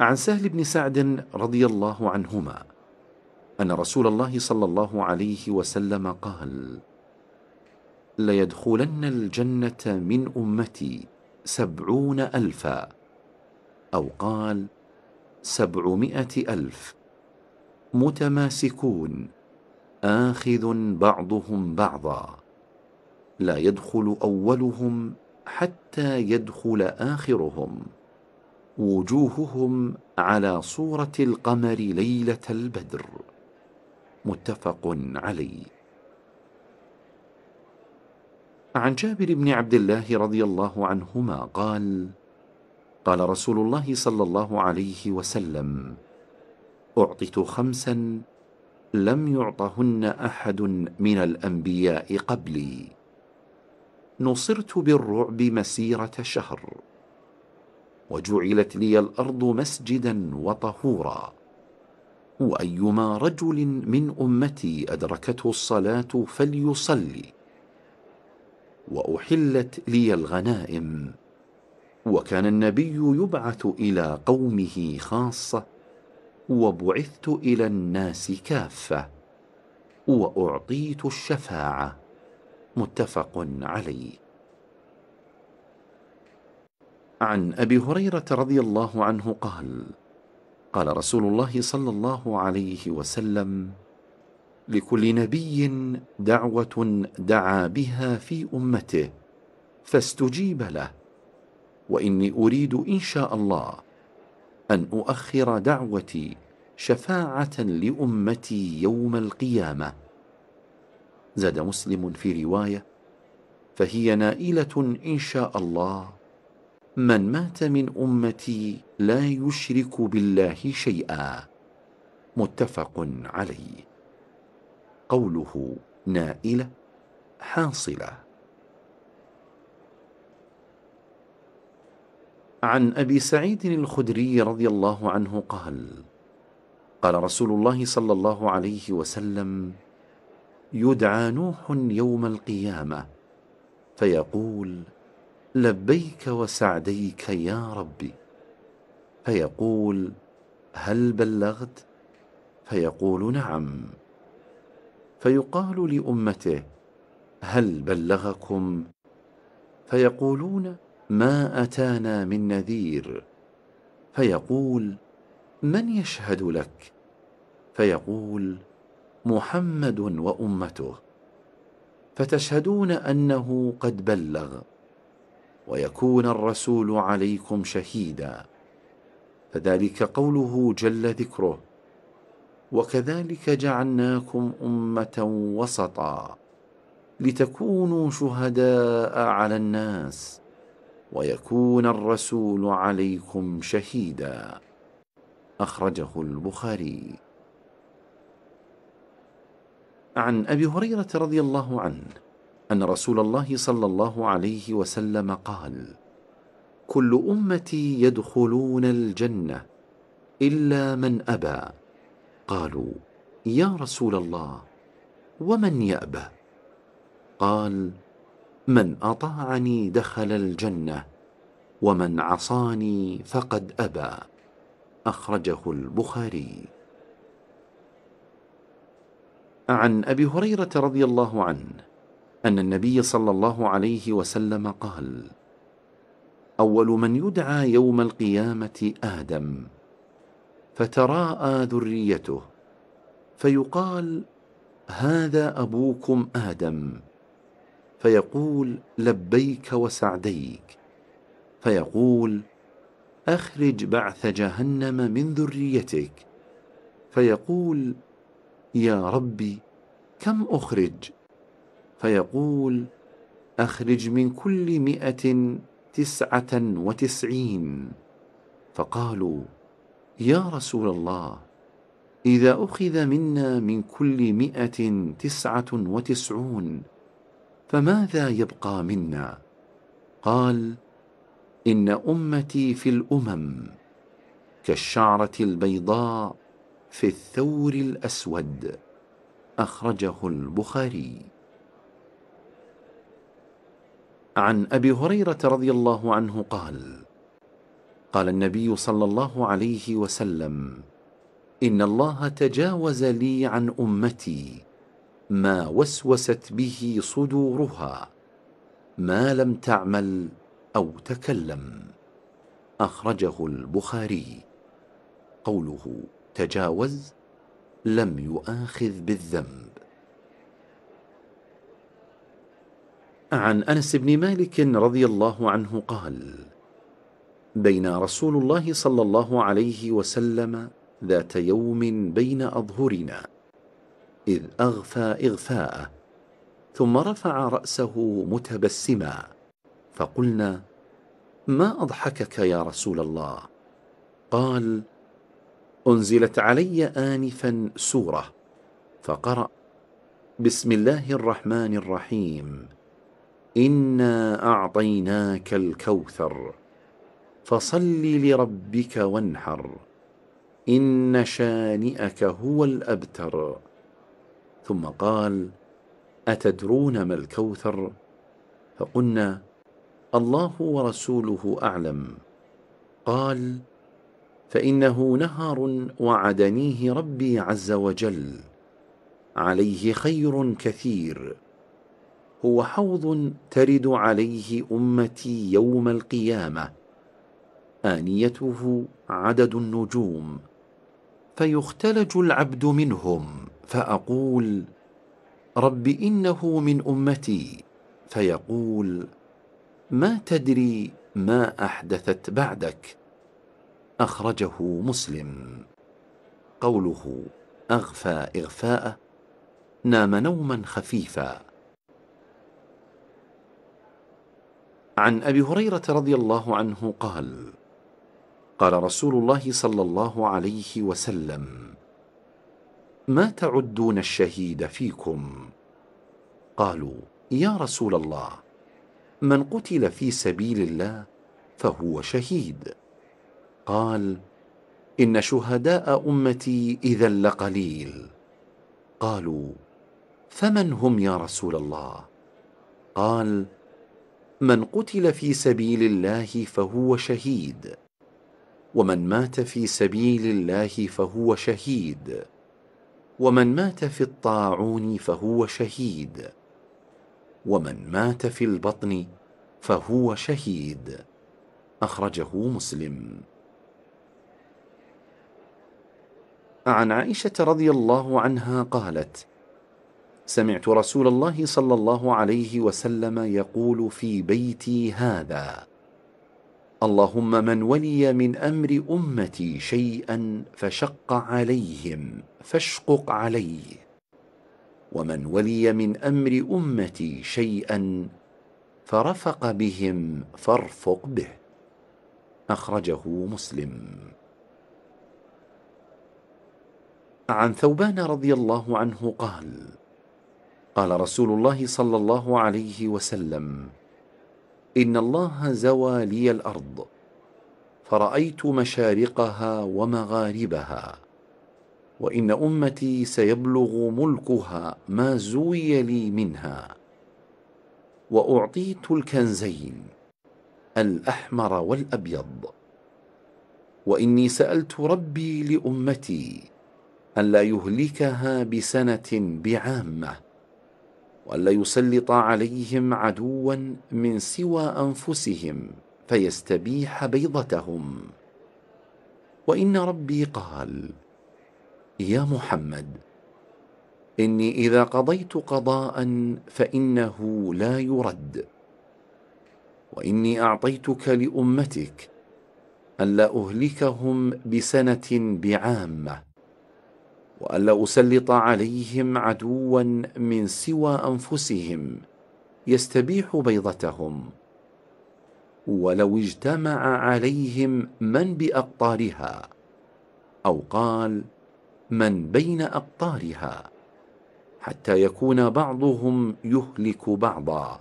عن سهل بن سعد رضي الله عنهما أن رسول الله صلى الله عليه وسلم قال ليدخلن الجنة من أمتي سبعون ألفا. أو قال سبعمائة ألف. متماسكون آخذ بعضهم بعضا. لا يدخل أولهم حتى يدخل آخرهم. وجوههم على صورة القمر ليلة البدر. متفق عليه. عن جابر بن عبد الله رضي الله عنهما قال قال رسول الله صلى الله عليه وسلم أعطيت خمسا لم يعطهن أحد من الأنبياء قبلي. نصرت بالرعب مسيرة شهر. وجعلت لي الأرض مسجدا وطهورا. وأيما رجل من أمتي أدركته الصلاة فليصلي. وأحلت لي الغنائم. وكان النبي يبعث إلى قومه خاصة. وبعثت إلى الناس كافة. وأعطيت الشفاعة. متفق عليه. عن أبي هريرة رضي الله عنه قال قال رسول الله صلى الله عليه وسلم لكل نبي دعوة دعا بها في أمته فاستجيب له وإني أريد إن شاء الله أن أؤخر دعوتي شفاعة لأمتي يوم القيامة. زاد مسلم في رواية فهي نائلة إن شاء الله من مات من أمتي لا يشرك بالله شيئا. متفق عليه. قوله نائلة حاصلة. عن أبي سعيد الخدري رضي الله عنه قال قال رسول الله صلى الله عليه وسلم يدعى نوح يوم القيامة فيقول لبيك وسعديك يا ربي. فيقول هل بلغت؟ فيقول نعم. فيقال لأمته هل بلغكم؟ فيقولون ما أتانا من نذير. فيقول من يشهد لك؟ فيقول محمد وأمته. فتشهدون أنه قد بلغ. ويكون الرسول عليكم شهيدا. فذلك قوله جل ذكره وكذلك جعلناكم أمة وسطا لتكونوا شهداء على الناس ويكون الرسول عليكم شهيدا. أخرجه البخاري. عن أبي هريرة رضي الله عنه أن رسول الله صلى الله عليه وسلم قال كل أمتي يدخلون الجنة إلا من أبى. قالوا يا رسول الله ومن يأبى؟ قال من أطاعني دخل الجنة ومن عصاني فقد أبى. أخرجه البخاري. عن أبي هريرة رضي الله عنه أن النبي صلى الله عليه وسلم قال أول من يدعى يوم القيامة آدم فتراءى ذريته فيقال هذا أبوكم آدم. فيقول لبيك وسعديك. فيقول أخرج بعث جهنم من ذريتك. فيقول يا ربي كم أخرج؟ فيقول أخرج من كل مائه تسعة وتسعين. فقالوا يا رسول الله إذا أخذ منا من كل مائه تسعة وتسعون فماذا يبقى منا؟ قال إن أمتي في الأمم كالشعرة البيضاء في الثور الأسود. أخرجه البخاري. عن أبي هريرة رضي الله عنه قال قال النبي صلى الله عليه وسلم إن الله تجاوز لي عن أمتي ما وسوست به صدورها ما لم تعمل أو تكلم. أخرجه البخاري. قوله تجاوز لم يؤاخذ بالذنب. عن أنس بن مالك رضي الله عنه قال بين رسول الله صلى الله عليه وسلم ذات يوم بين أظهرنا إذ أغفى إغفاءه ثم رفع رأسه متبسما فقلنا ما أضحكك يا رسول الله؟ قال أنزلت علي انفا سورة فقرأ بسم الله الرحمن الرحيم انا اعطيناك الكوثر فصل لربك وانحر ان شانئك هو الابتر. ثم قال اتدرون ما الكوثر؟ فقلنا الله ورسوله اعلم. قال فانه نهر وعدنيه ربي عز وجل عليه خير كثير. هو حوض ترد عليه أمتي يوم القيامة. آنيته عدد النجوم. فيختلج العبد منهم فأقول رب إنه من أمتي. فيقول ما تدري ما أحدثت بعدك. أخرجه مسلم. قوله أغفى اغفاء نام نوما خفيفا. عن أبي هريرة رضي الله عنه قال قال رسول الله صلى الله عليه وسلم ما تعدون الشهيد فيكم؟ قالوا يا رسول الله من قتل في سبيل الله فهو شهيد. قال إن شهداء أمتي إذا لقليل. قالوا فمن هم يا رسول الله؟ قال من قتل في سبيل الله فهو شهيد. ومن مات في سبيل الله فهو شهيد. ومن مات في الطاعون فهو شهيد. ومن مات في البطن فهو شهيد. أخرجه مسلم. عن عائشة رضي الله عنها قالت سمعت رسول الله صلى الله عليه وسلم يقول في بيتي هذا. اللهم من ولي من أمر أمتي شيئا فشق عليهم فاشقق عليه. ومن ولي من أمر أمتي شيئا فرفق بهم فارفق به. أخرجه مسلم. عن ثوبان رضي الله عنه قال قال رسول الله صلى الله عليه وسلم إن الله زوى لي الأرض فرأيت مشارقها ومغاربها وإن أمتي سيبلغ ملكها ما زوي لي منها وأعطيت الكنزين الأحمر والأبيض وإني سألت ربي لأمتي الا يهلكها بسنة بعامة والا يسلط عليهم عدوا من سوى أنفسهم فيستبيح بيضتهم. وإن ربي قال يا محمد إني إذا قضيت قضاء فإنه لا يرد. وإني أعطيتك لأمتك الا أهلكهم بسنة بعامة. والا أسلط عليهم عدوا من سوى أنفسهم يستبيح بيضتهم. ولو اجتمع عليهم من بأقطارها أو قال من بين أقطارها حتى يكون بعضهم يهلك بعضا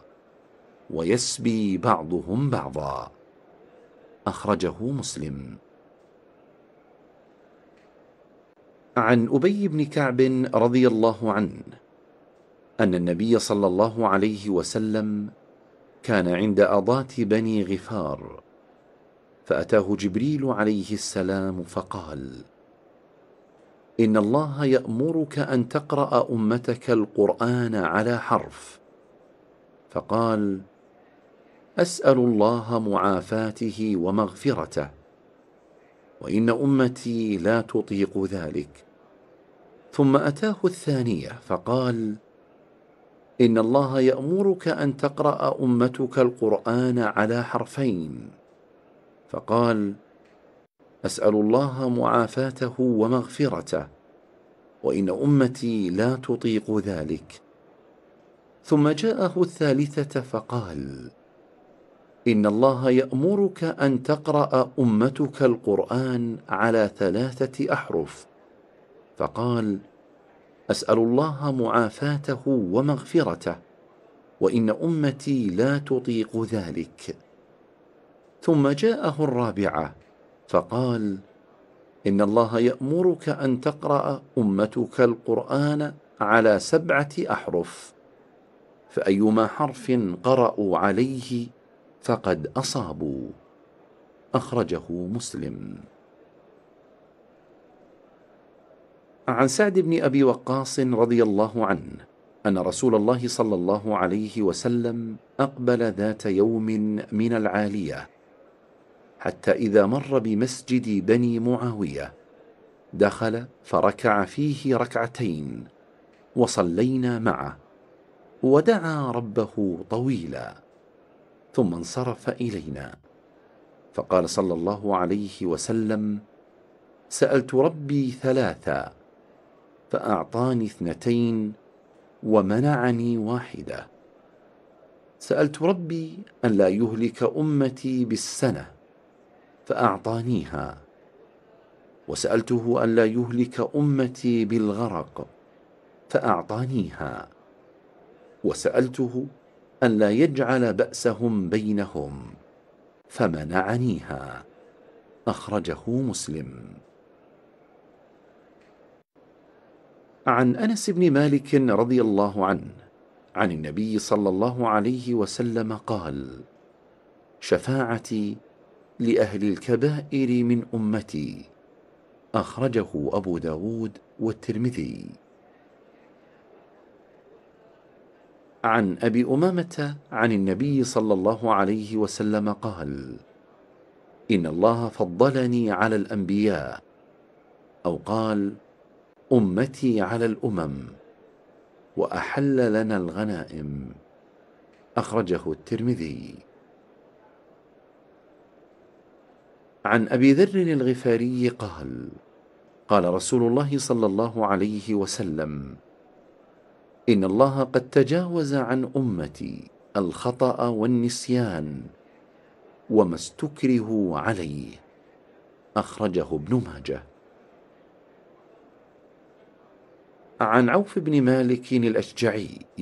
ويسبي بعضهم بعضا. أخرجه مسلم. عن أبي بن كعب رضي الله عنه أن النبي صلى الله عليه وسلم كان عند أضاة بني غفار فأتاه جبريل عليه السلام فقال إن الله يأمرك أن تقرأ أمتك القرآن على حرف فقال أسأل الله معافاته ومغفرته وإن أمتي لا تطيق ذلك. ثم أتاه الثانية فقال إن الله يأمرك أن تقرأ أمتك القرآن على حرفين. فقال أسأل الله معافاته ومغفرته وإن أمتي لا تطيق ذلك. ثم جاءه الثالثة فقال ان الله يامرك ان تقرا امتك القران على ثلاثة احرف. فقال اسال الله معافاته ومغفرته وان امتي لا تطيق ذلك. ثم جاءه الرابعه فقال ان الله يامرك ان تقرا امتك القران على سبعه احرف. فايما حرف قرأوا عليه فقد أصابوا. أخرجه مسلم. عن سعد بن أبي وقاص رضي الله عنه أن رسول الله صلى الله عليه وسلم أقبل ذات يوم من العالية حتى إذا مر بمسجد بني معاوية دخل فركع فيه ركعتين وصلينا معه ودعا ربه طويلا. ثم انصرف إلينا. فقال صلى الله عليه وسلم سألت ربي ثلاثا فأعطاني اثنتين ومنعني واحدة. سألت ربي أن لا يهلك أمتي بالسنة فأعطانيها. وسألته أن لا يهلك أمتي بالغرق فأعطانيها. وسألته أن لا يجعل بأسهم بينهم فمنعنيها. أخرجه مسلم. عن أنس بن مالك رضي الله عنه عن النبي صلى الله عليه وسلم قال شفاعتي لأهل الكبائر من أمتي. أخرجه أبو داود والترمذي. عن أبي أمامة عن النبي صلى الله عليه وسلم قال إن الله فضلني على الأنبياء أو قال أمتي على الأمم وأحل لنا الغنائم. أخرجه الترمذي. عن أبي ذر الغفاري قال قال رسول الله صلى الله عليه وسلم إن الله قد تجاوز عن أمتي الخطأ والنسيان وما استكرهوا عليه أخرجه ابن ماجه. عن عوف بن مالك الأشجعي